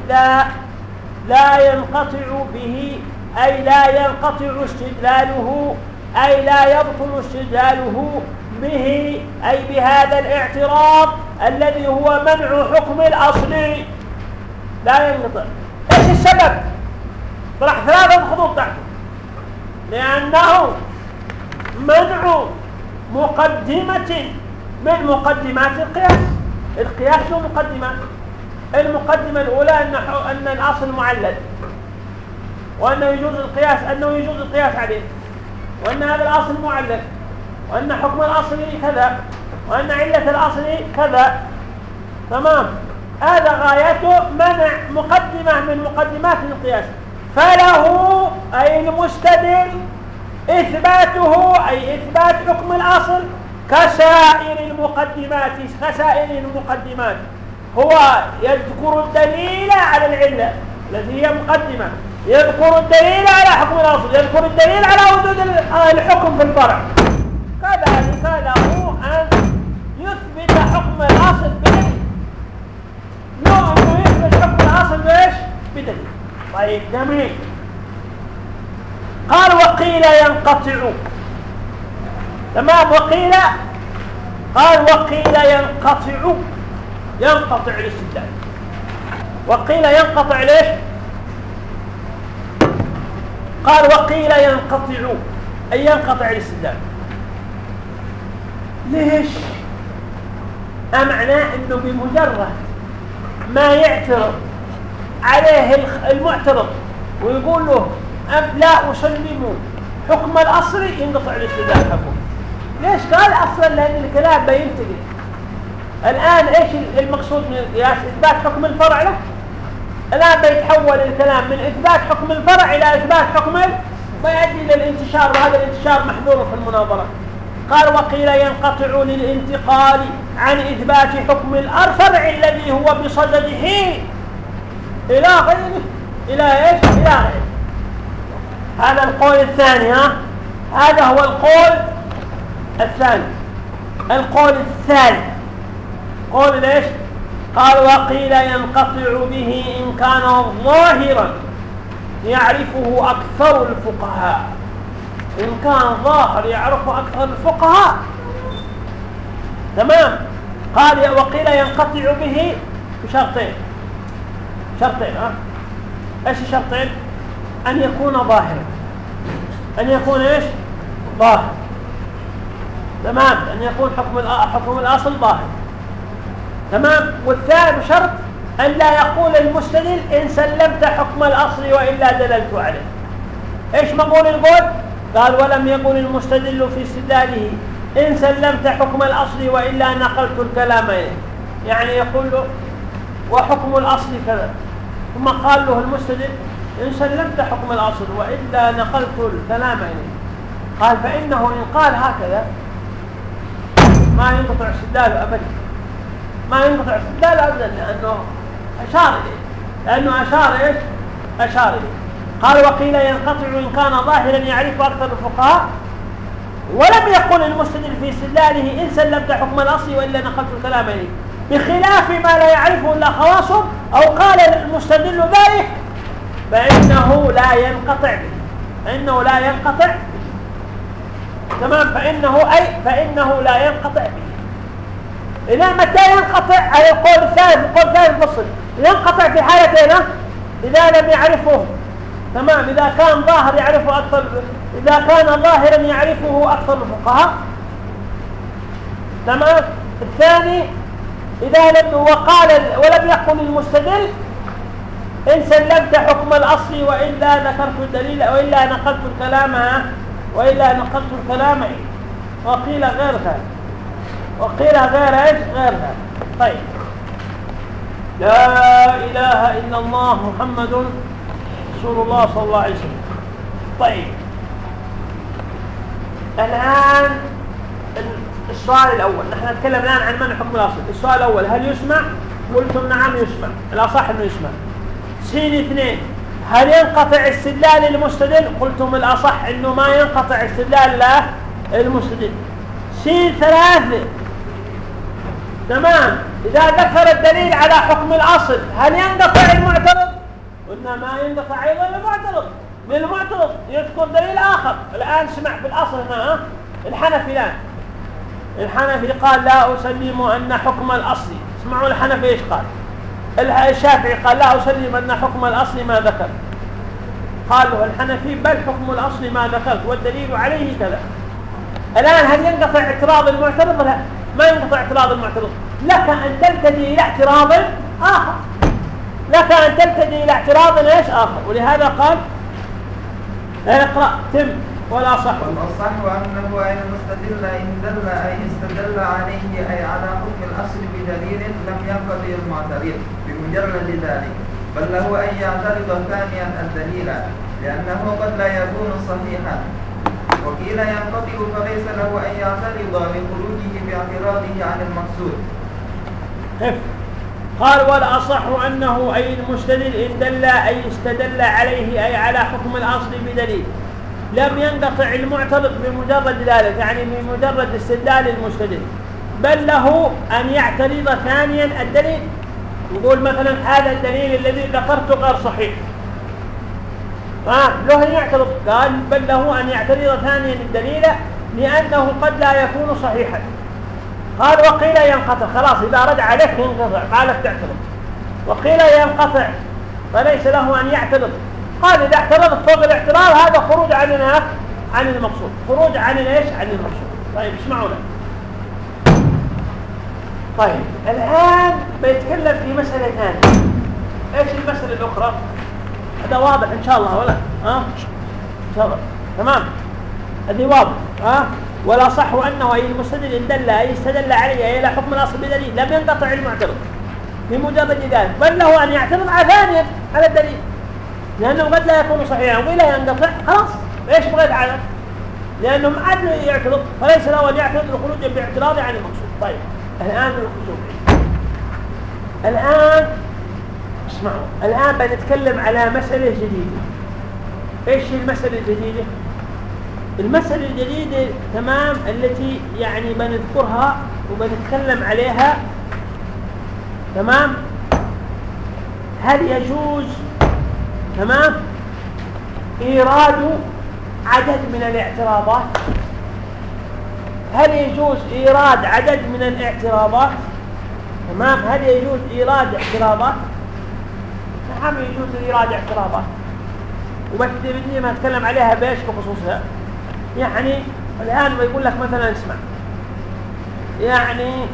لا ينقطع به أي لا ينقطع استدلاله أي لا يبطل استدلاله به أي بهذا الاعتراض الذي هو منع حكم الأصل. لا ينقطع إيش السبب؟ طرح ثلاثة خطوط تحت. لأنه منع مقدمة من مقدمات القياس. القياس له مقدمات المقدمة الأولى أن أن الأصل معلل. وأنه يجوز القياس أنه يجوز القياس عليه. وأن هذا الأصل معلل. وأن حكم الأصل كذا. وأن علة الأصل كذا. تمام؟ هذا غايته منع مقدمة من مقدمات القياس. فله أي المستدل إثباته أي إثبات حكم الأصل كسائر المقدمات كسائر المقدمات. هو يذكر الدليل على العلة التي هي مقدمة. يذكر الدليل على حكم الأصل يذكر الدليل على وجود الحكم في الفرع. يثبت حكم الأصل بدليل له أنه يثبت حكم الأصل بإيش؟ بدليل. طيب جميل. قال وقيل ينقطع. تمام وقيل؟ قال وقيل ينقطع. ينقطع الاستدلال وقيل ينقطع ليش؟ قال وقيل ينقطع. أي ينقطع الاستدلال ليش؟ أمعناه أنه بمجرد ما يعترض عليه المعترض ويقول له أم لا أسلم حكم الأصل ينقطع الاستدلال حكم. ليش قال أصلا؟ لأن الكلام بينتقل الآن إيش المقصود من إثبات حكم الفرع له؟ الآن بيتحول الكلام من إثبات حكم الفرع إلى إثبات حكم ما يؤدي إلى الانتشار وهذا الانتشار محذور في المناظرة. قال وقيل ينقطع للانتقال عن إثبات حكم الفرع الذي هو بصدده إلى غيره. إلى إيش؟ إلى غيره. هذا القول الثاني ها؟ هذا هو القول الثاني. القول الثالث. قول ليش قال وقيل ينقطع به إن كان ظاهرا يعرفه أكثر الفقهاء. إن كان ظاهر يعرفه أكثر الفقهاء. تمام؟ قال وقيل ينقطع به بشرطين. شرطين ها؟ إيش الشرطين؟ أن يكون ظاهرا. أن يكون إيش؟ ظاهر تمام؟ أن يكون حكم حكم الأصل ظاهر تمام؟ والثاني شرط أن لا يقول المستدل إن سلمت حكم الأصل وإلا دللت عليه. إيش مقول القول قال ولم يقل المستدل في استدلاله. إن سلمت حكم الأصل وإلا نقلت الكلام إليه. يعني يقول له وحكم الأصل كذا. ثم قال له المستدل إن سلمت حكم الأصل وإلا نقلت الكلام إليه. قال فإنه إن قال هكذا ما ينقطع استدلاله أبدا. ما ينقطع استدلاله أبدا لأنه أشار إليه. لأنه أشار إيش؟ أشار إليه. قال وقيل ينقطع إن كان ظاهرا يعرف أكثر الفقهاء. ولم يقل المستدل في استدلاله إن سلمت حكم الأصل وإلا نقلت الكلام إليه بخلاف ما لا يعرفه إلا خواصه أو قال المستدل ذلك فإنه لا ينقطع به. فإنه لا ينقطع تمام؟ فإنه أي فإنه لا ينقطع به. إذا متى ينقطع؟ على القول الثالث القول الثالث فصل ينقطع في حالتين إذا لم يعرفه. تمام. إذا كان ظاهر يعرفه أكثر إذا كان ظاهرا يعرفه أكثر الفقهاء. تمام. الثاني إذا لم وقال ولم يقل المستدل إن سلمت حكم الأصل وإلا ذكرت الدليل وإلا نقلت الكلام وإلا نقلت الكلام. وقيل غير ذلك. وقيل غير إيش؟ غير ذلك. طيب. لا إله إلا الله محمد رسول الله صلى الله عليه وسلم طيب الآن السؤال الأول نحن نتكلم الآن عن من حكم الأصل السؤال الأول هل يسمع قلتم نعم يسمع الأصح أنه يسمع سين اثنين هل ينقطع استدلال المستدل قلتم الأصح أنه ما ينقطع استدلال المستدل سين ثلاثة تمام إذا ذكر الدليل على حكم الأصل هل ينقطع المعترض قلنا ما ينقطع أيضا المعترض للمعترض يذكر دليل آخر. الآن سمع في الأصل هنا الحنفي الآن الحنفي قال لا أسلم أن حكم الأصل. اسمعوا الحنفي إيش قال. الشافعي قال لا أسلم أن حكم الأصل ما ذكر. قالوا الحنفي بل حكم الأصل ما ذكرت والدليل عليه كذا. الآن هل ينقطع اعتراض المعترض لا ما ينقطع اعتراض المعترض. لك أن تلتدي إلى اعتراض آخر. تلتدي إلى اعتراض إيش آخر؟ ولهذا قال اقرأ تم ولا صح. والأصح أنه أي المستدل إن دل أي استدل عليه أي على حكم الأصل بدليل لم ينقضي المعترض بمجرد ذلك بل له أن يعترض ثانيا الدليل لأنه قد لا يكون صحيحا. وقيل ينقطع فليس له أن يعترض لخروجه باعتراضه عن المقصود. قال والأصح أنه أي المستدل إن دل أي استدل عليه أي على حكم الأصل بدليل. لم ينقطع المعترض بمجرد ذلك يعني بمجرد استدلال المستدل. بل له أن يعترض ثانيا الدليل. يقول مثلا هذا الدليل الذي ذكرته غير صحيح. آه له أن يعترض. قال بل له أن يعترض ثانيا الدليل لأنه قد لا يكون صحيحا. قال وقيل ينقطع. خلاص إذا رد عليك ينقطع ما لك تعترض. وقيل ينقطع فليس له أن يعترض. قال إذا اعترضت فوق الاعتراض هذا خروج عن عن المقصود. خروج عن إيش؟ عن المقصود. طيب اسمعونا طيب الآن بيتكلم في مسألة ثانية. إيش المسألة الأخرى؟ هذا واضح إن شاء الله ولا؟ ها؟ إن شاء الله. تمام؟ هذه واضح ها؟ ولا صح أنه أي المستدل إن دل أي استدل عليه إلى حكم الأصل بدليل لم ينقطع المعترض. بمجرد ذلك بل له أن يعترض على ثانيا على الدليل. لأنه قد لا يكون صحيحا ولا ينقطع خلاص. إيش بغيت على؟ لأنه ما عاد يعترض فليس له أن يعترض الخروج باعتراضه عن المقصود. طيب. الآن الخروج الآن اسمعوا. الآن بنتكلم على مسألة جديدة. إيش هي المسألة الجديدة؟ المسألة الجديدة تمام التي يعني بنذكرها وبنتكلم عليها. تمام؟ هل يجوز؟ تمام؟ إيراد عدد من الاعتراضات. هل يجوز إيراد عدد من الاعتراضات؟ تمام؟ هل يجوز إيراد اعتراضات؟ نعم يجوز إيراد اعتراضات. وبدي ما أتكلم عليها بإيش بخصوصها. يعني الآن بيقول لك مثلا اسمع. يعني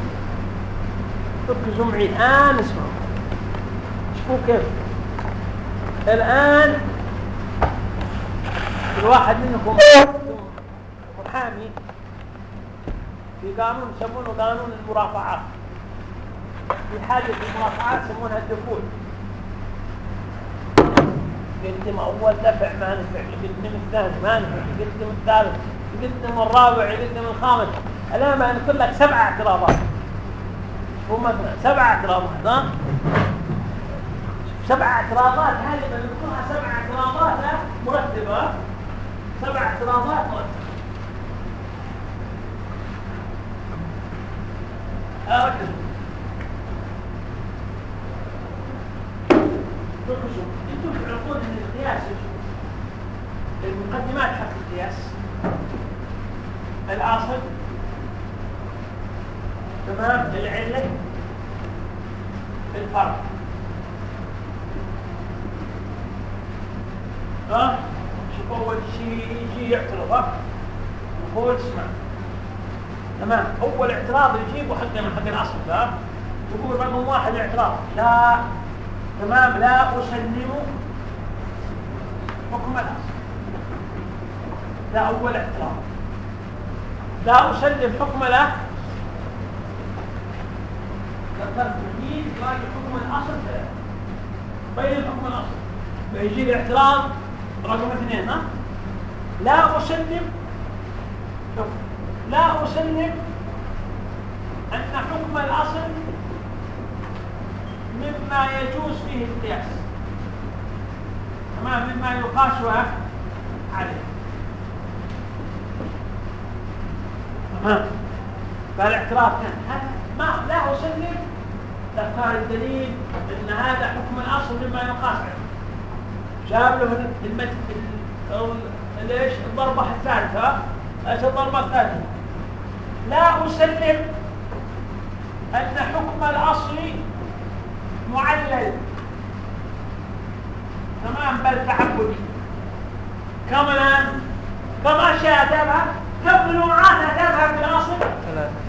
ركزوا معي. الآن اسمعوا. شوفوا كيف. الآن الواحد منكم محامي في قانون يسمونه قانون المرافعات. في حاجة المرافعات يسمونها الدخول. يقدم أول دفع ما نفع يقدم الثاني ما نفع يقدم الثالث يقدم الرابع يقدم الخامس. الآن ما نقول لك سبع اعتراضات. هو مثلا سبع اعتراضات ها؟ سبع اعتراضات هذه بنذكرها سبع اعتراضات مرتبة سبع اعتراضات أركز ركزوا أنتم في عقود القياس المقدمات حق القياس. الآصل. تمام؟ العلة. الفرق. ها؟ أول شيء يجي يعترض يقول اسمع. تمام؟ أول اعتراض يجيبه حق حق الأصل لا يقول رقم واحد اعتراض. لا. تمام. لا أسلم حكم الاصل لا أول اعتراض لا أسلم حكم لا ذكرت حكم الأصل. بين الحكم الأصل. بيجي الاعتراض رقم اثنين ها؟ لا أسلم. لا أسلم أن حكم الأصل مما يجوز فيه القياس. تمام؟ مما يقاس عليه. تمام؟ فالاعتراف كان. ما لا أسلم؟ ذكر الدليل أن هذا حكم الأصل مما يقاس عليه. جاب له ليش الضربة الثالثة. إيش الضربة الثالثة؟ لا أسلم أن حكم الأصل معلل. تمام بل تعبدي كم الآن؟ كم أشياء أتابها كم بلوعات أتابها في الأصل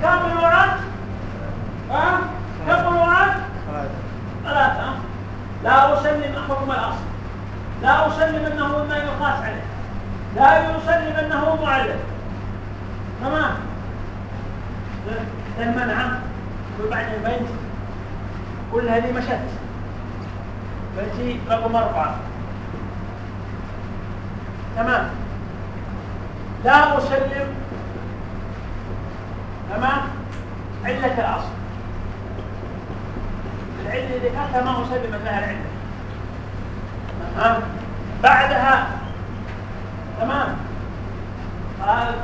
كم بلوعات ها؟ كم بلوعات ثلاثة. لا أسلم حكم الأصل لا أسلم أنه مما يقاس عليه. لا يسلم أنه معلم تمام؟ لما نعم. وبعدين بنت كل هذه مشت بنتي رقم أربعة. تمام. لا أسلم تمام علة الأصل العلة اللي كانت ما أسلم أنها العلة. تمام. بعدها تمام. قال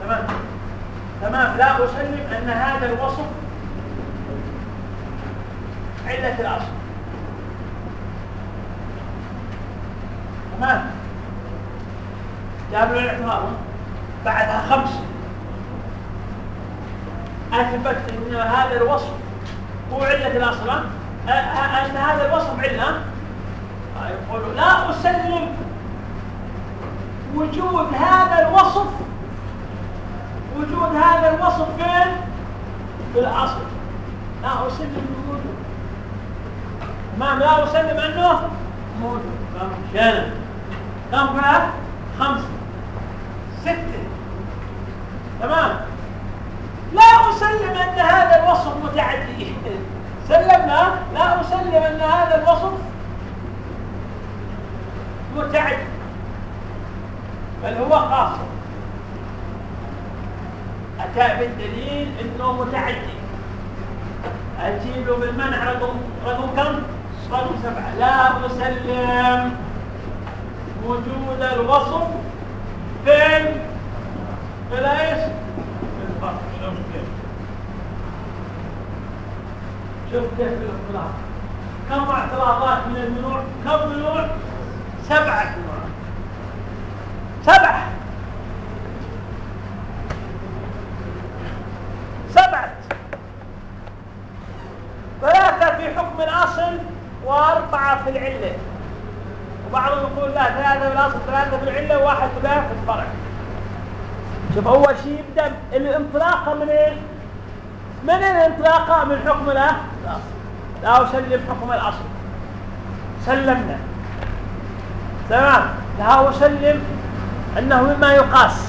تمام تمام لا أسلم أن هذا الوصف علة الأصل تمام؟ جاب له الاعتراض بعدها خمسة أثبت أن هذا الوصف هو علة الأصل أن هذا الوصف علة يقول لا أسلم وجود هذا الوصف وجود هذا الوصف فين؟ في الأصل. لا أسلم وجوده تمام لا أسلم أنه موجود. كم كم خمسة. ستة. تمام؟ لا أسلم أن هذا الوصف متعدي. سلمنا؟ لا أسلم أن هذا الوصف متعدي. بل هو قاصر أتى بالدليل أنه متعدي أجيب بالمنع رقم رقم كم؟ رقم سبعة لا أسلم وجود الوصف في في إيش؟ في الفرق شوف كيف الاختلاط كم اعتراضات من المنوع؟ كم منوع؟ سبعة منوع سبعة ثلاثة في حكم الأصل وأربعة في العلة. وبعضهم يقول لا ثلاثة في الأصل ثلاثة في العلة وواحد في الفرع. شوف أول شيء يبدأ الانطلاقة من إيه؟ من الانطلاقة من حكم الأصل؟ لا أسلم حكم الأصل. سلمنا. تمام؟ لا أسلم أنه مما يقاس.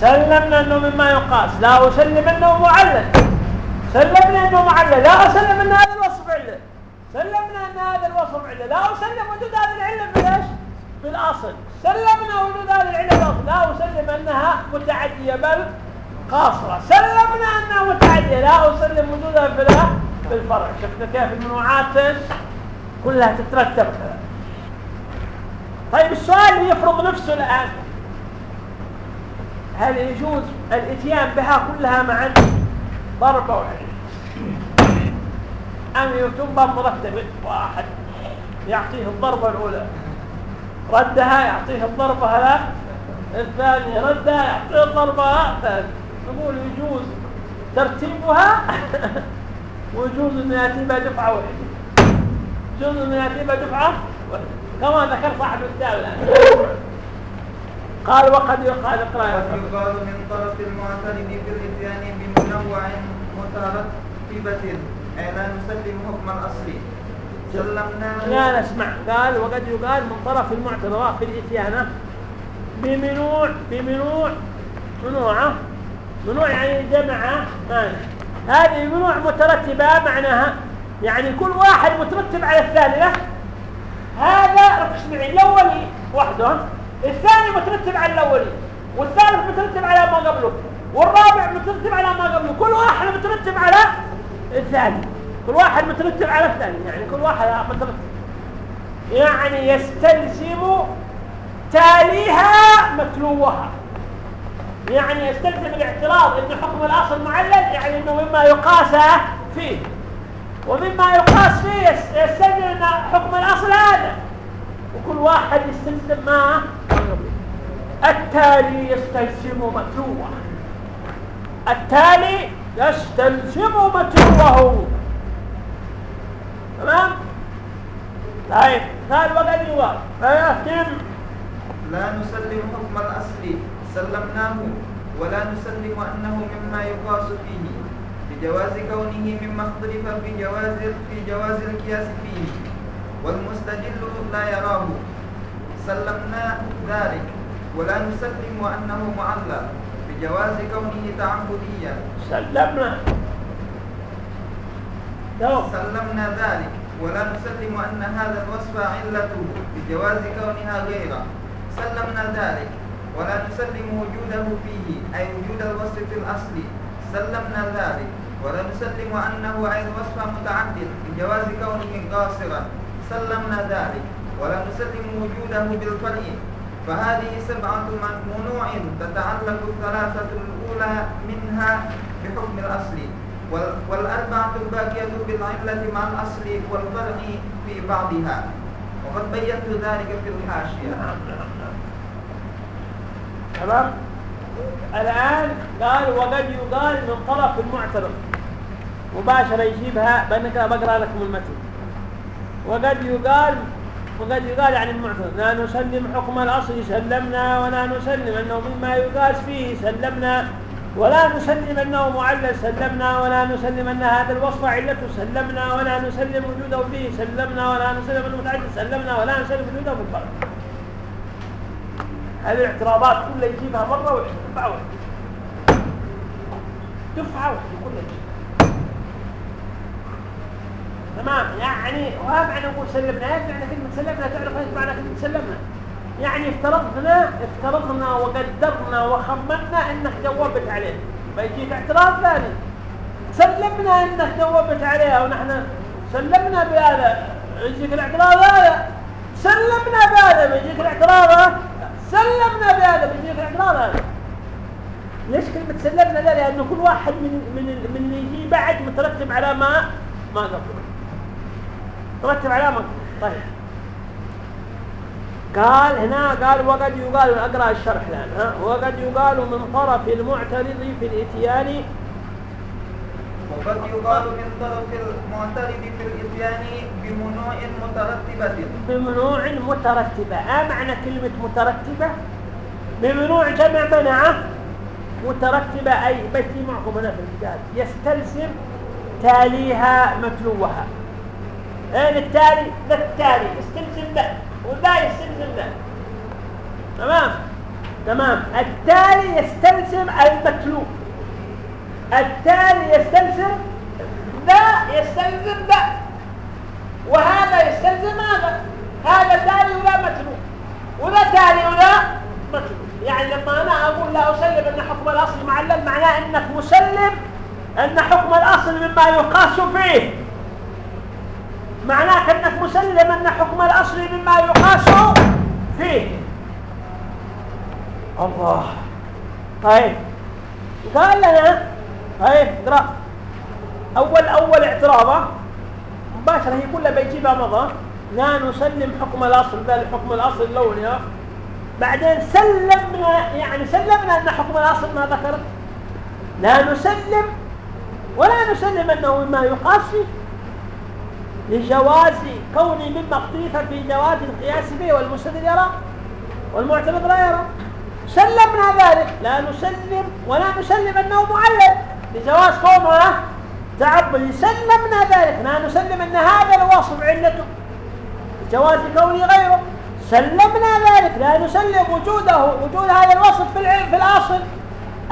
سلمنا أنه مما يقاس. لا أسلم أنه معلل. سلمنا أنه معلل لا أسلم أن هذا الوصف علة سلمنا أن هذا الوصف علة لا أسلم وجود هذه العلة في الأصل سلمنا وجود هذه العلة في الأصل لا أسلم أنها متعدية بل قاصرة. سلمنا أنها متعدية. لا أسلم وجودها في في الفرع شفنا كيف المنوعات كلها تترتب. طيب السؤال يفرض نفسه الآن. هل يجوز الإتيان بها كلها معا؟ واحدة أم يتم مرتبة واحد. يعطيه الضربة الأولى. ردها يعطيه الضربة الثانية ردها يعطيه الضربة الثانية نقول يجوز ترتيبها؟ ويجوز أن يأتي بها دفعة واحدة. يجوز أن يأتي بها دفعة كما ذكر صاحب الآن قال وقد يقال اقرأ يقال من طرف المعترض في الإتيان بمنوع مترتبة أي لا نسلم حكم الأصل. سلمنا. لا نسمع. قال وقد يقال من طرف المعترض في الإتيان. بمنوع بمنوع منوعة. منوع يعني جمع. مانع هذه منوع مترتبة معناها. يعني كل واحد مترتب على الثاني له. هذا ركز معي. الأولي وحده. الثاني مترتب على الاولي والثالث مترتب على ما قبله والرابع مترتب على ما قبله كل واحد مترتب على الثاني كل واحد مترتب على الثاني يعني كل واحد مترتب. يعني يستلزم تاليها متلوها. يعني يستلزم الاعتراض إن حكم الأصل معلل يعني إنه مما يقاس فيه. ومما يقاس فيه يستلزم إن حكم الأصل هذا. وكل واحد يستلزم ما التالي يستلزم متلوه التالي يستلزم متلوه تمام؟ طيب قال وقد يقال فيهتم لا نسلم حكم الأصل سلمناه ولا نسلم أنه مما يقاس فيه بجواز كونه مما اختلف في جواز في جواز القياس فيه. والمستجل لا يراه. سلمنا ذلك ولا نسلم أنه معلل بجواز كونه تعبديا. سلمنا. سلمنا ذلك ولا نسلم أن هذا الوصف علته بجواز كونها غيره سلمنا ذلك ولا نسلم وجوده فيه أي وجود الوصف في الأصل. سلمنا ذلك ولا نسلم أنه أي الوصف متعدد بجواز كونه قاصرا. سلمنا ذلك ولا نسلم وجوده بالفرع فهذه سبعة منوع تتعلق الثلاثة الأولى منها بحكم الأصل والأربعة الباقية بالعلة مع الأصل والفرع في بعضها. وقد بينت ذلك في الحاشية. تمام؟ الآن قال وقد يقال من طرف المعترض مباشرة يجيبها بأنك بقرأ لكم المتن. وقد يقال وقد يقال عن المعترض لا نسلم حكم الأصل سلمنا ولا نسلم. أنه مما يقاس فيه سلمنا ولا نسلم أنه معلل سلمنا ولا نسلم أن هذا الوصف علته. سلمنا ولا نسلم وجوده فيه. سلمنا ولا نسلم أنه متعدد سلمنا ولا نسلم وجوده في الفرق هذه الاعتراضات كلها يجيبها مرة دفعة واحدة كلها تمام. يعني وها معنى نقول سلمنا إيش معنى كلمة سلمنا تعرف إيش معنى كلمة سلمنا؟ يعني افترضنا افترضنا وقدرنا وخمنا إنك جاوبت عليه. بيجيك اعتراض ثاني. سلمنا إنك جاوبت عليها ونحن سلمنا بهذا. يجيك الاعتراض هذا؟ سلمنا بهذا. بيجيك الاعتراض سلمنا بهذا. بيجيك الاعتراض هذا. ليش كلمة سلمنا لا لأنه كل واحد من من من اللي يجي بعد مترتب على ما ما قبل مترتب على ما طيب. قال هنا قال وقد يقال أقرأ الشرح الآن ها؟ وقد يقال من طرف المعترض في الإتيان. وقد يقال من طرف المعترض في الإتيان بمنوع مترتبة. بمنوع مترتبة. آه معنى كلمة مترتبة؟ بمنوع جمع منعه مترتبة أي بيتي معكم هنا في الكتاب يستلزم تاليها متلوها. اين التالي ذا التالي يستلزم ذا وذا يستلزم ذا تمام؟ تمام. التالي يستلزم المتلو التالي يستلزم ذا يستلزم ذا وهذا يستلزم هذا هذا تالي ولا متلو ولا تالي ولا متلو يعني لما أنا أقول لا أسلم إن حكم الأصل معلل معناه إنك مسلم إن حكم الأصل مما يقاس فيه. معناه انك مسلم ان حكم الاصل مما يقاس فيه. الله. طيب. قال لنا طيب اقرأ. أول أول اعتراضه مباشرة هي كلها بيجيبها مضى لا نسلم حكم الأصل ذا حكم الأصل اللوني بعدين سلمنا يعني سلمنا أن حكم الأصل ما ذكرت. لا نسلم ولا نسلم أنه مما يقاس فيه لجواز كون مما اختلف في جواز القياس به والمستدل يرى والمعتمد لا يرى. سلمنا ذلك. لا نسلم ولا نسلم انه معلل لجواز كونه تعبد. سلمنا ذلك. لا نسلم إن هذا الوصف علته. جواز كونه غيره. سلمنا ذلك. لا نسلم وجوده. وجود هذا الوصف في في الأصل.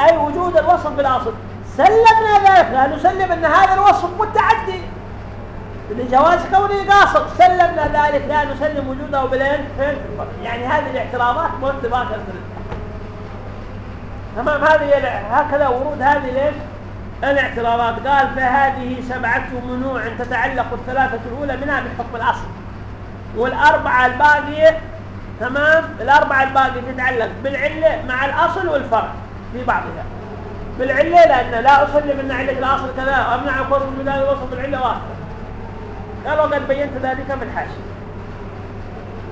أي وجود الوصف في الأصل. سلمنا ذلك. لا نسلم إن هذا الوصف متعدي. لجواز كونه قاصر سلمنا ذلك لا نسلم وجوده بالعلم يعني هذه الاعتراضات مرتبات تمام؟ هذه هكذا ورود هذه ليش؟ الاعتراضات. قال فهذه سبعة منوع تتعلق الثلاثة الأولى منها بحكم الأصل. والأربعة الباقية تمام؟ الأربعة الباقية تتعلق بالعلة مع الأصل والفرع في بعضها. بالعلة لأن لا أسلم أن علة الأصل كذا أمنع الخروج من الوصف بالعلة واحدة. قال وقد بينت ذلك في الحاشية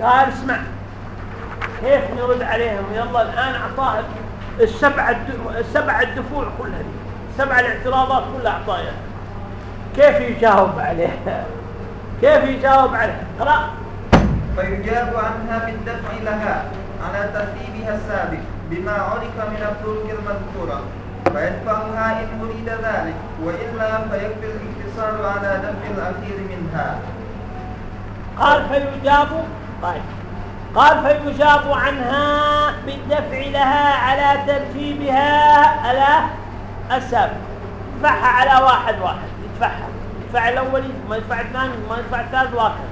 قال اسمع كيف نرد عليهم؟ يلا الآن أعطاه السبع السبع الدفوع كلها سبع الاعتراضات كلها أعطاها. كيف يجاوب عليها؟ كيف يجاوب عليها؟ اقرأ. فيجاب عنها بالدفع لها على ترتيبها السابق بما عرف من الطرق المذكورة. فيدفعها إن أريد ذلك وإلا فيكفي الاقتصار على دفع الأخير منها. قال فيجاب طيب. قال فيجاب عنها بالدفع لها على ترتيبها على السابق. يدفعها على واحد واحد. يدفعها يدفع الأول ما يدفع الثاني ما يدفع الثالث واحد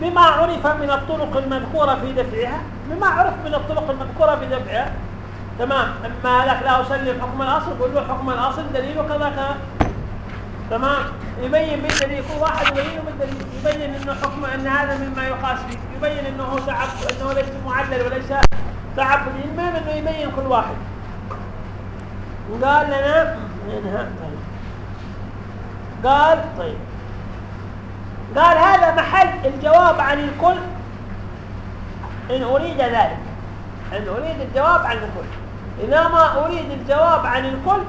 بما عرف من الطرق المذكورة في دفعها بما عرف من الطرق المذكورة في دفعها. تمام. أما لك لا أسلم حكم الأصل قل له حكم الأصل دليله كذا كذا. تمام؟ يبين بالدليل كل واحد يبين بالدليل يبين إنه حكم إن هذا مما يقاس به يبين إنه هو تعب إنه ليس معلل وليس تعبد المهم إنه يبين كل واحد. وقال لنا منها طيب. قال طيب. قال هذا محل الجواب عن الكل. إن أريد ذلك. إن أريد الجواب عن الكل. إذا ما أريد الجواب عن الكل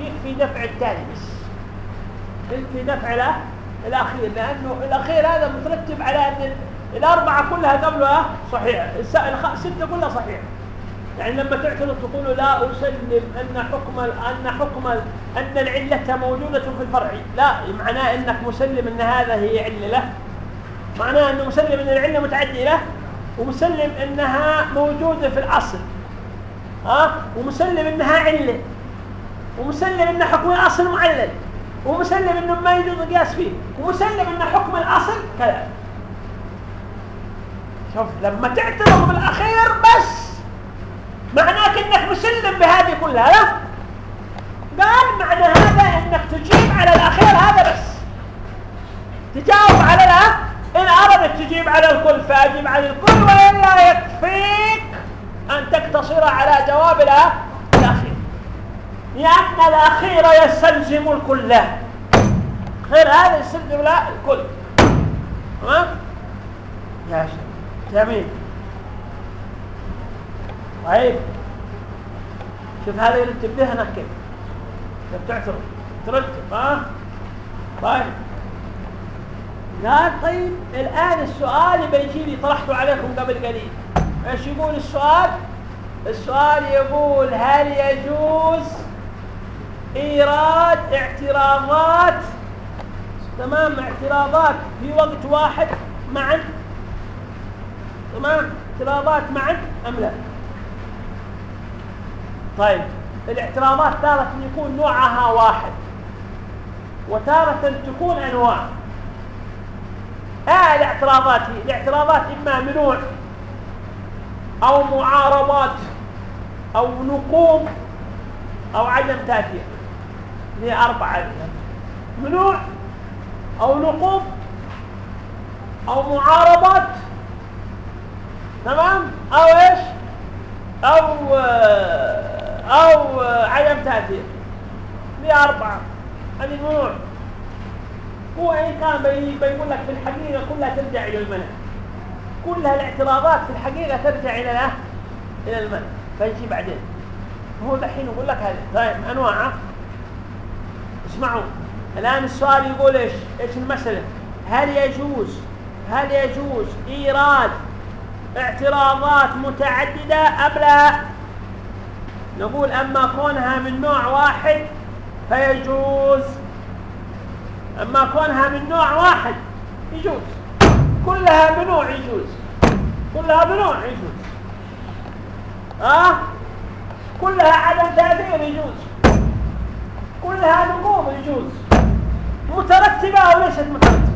يكفي دفع الثاني يكفي دفع له الأخير لأنه الأخير هذا مترتب على أن الأربعة كلها قبلها صحيحة الستة كلها صحيحة يعني لما تعترض تقول لا أسلم أن حكم أن حكم أن العلة موجودة في الفرع. لا معناه أنك مسلم أن هذا هي علة له. معناه أنه مسلم أن العلة متعدية له ومسلم أنها موجودة في الأصل. ها؟ ومسلم أنها علة. ومسلم أن حكم الأصل معلل. ومسلم إنه ما يجوز القياس فيه. ومسلم إن حكم الأصل كذا. شوف لما تعترض بالأخير بس معناك إنك مسلم بهذه كلها لا قال معنى هذا إنك تجيب على الأخير هذا بس. تجاوب على لا إن أردت تجيب على الكل فاجب على الكل وإلا يكفيك أن تقتصر على جواب لا لأن الأخير يستلزم الكل. غير هذا يستلزم لا الكل. تمام؟ يا شيخ جميل. طيب. شوف هذا له هناك كيف؟ كيف تعترض ترتب ها؟ طيب. قال طيب. الآن السؤال بيجي لي طرحته عليكم قبل قليل. إيش يقول السؤال؟ السؤال يقول هل يجوز إيراد اعتراضات. تمام اعتراضات. في وقت واحد معا. تمام اعتراضات معا أم لا؟ طيب الاعتراضات تارة يكون نوعها واحد وتارة تكون أنواع. آه الاعتراضات هي. الاعتراضات إما منوع أو معارضات أو نقوم أو عدم تأثير. هي أربعة منوع أو نقوم أو معارضات. تمام؟ أو إيش؟ أو أو عدم تأثير. هي أربعة هذه منوع. هو إن كان بيقول لك في الحقيقة كلها ترجع إلى المنع كلها الاعتراضات في الحقيقة ترجع إلى له إلى المنع فيجي بعدين. هو دحين يقول لك هذا طيب أنواعه اسمعوا الآن السؤال يقول إيش؟ إيش المسألة؟ هل يجوز هل يجوز إيراد اعتراضات متعددة أم لا؟ نقول أما كونها من نوع واحد فيجوز أما كونها من نوع واحد يجوز. كلها بنوع يجوز كلها بنوع يجوز. آه؟ كلها عدم تأثير يجوز. كلها نقوم يجوز مترتبة أو ليست مترتبة.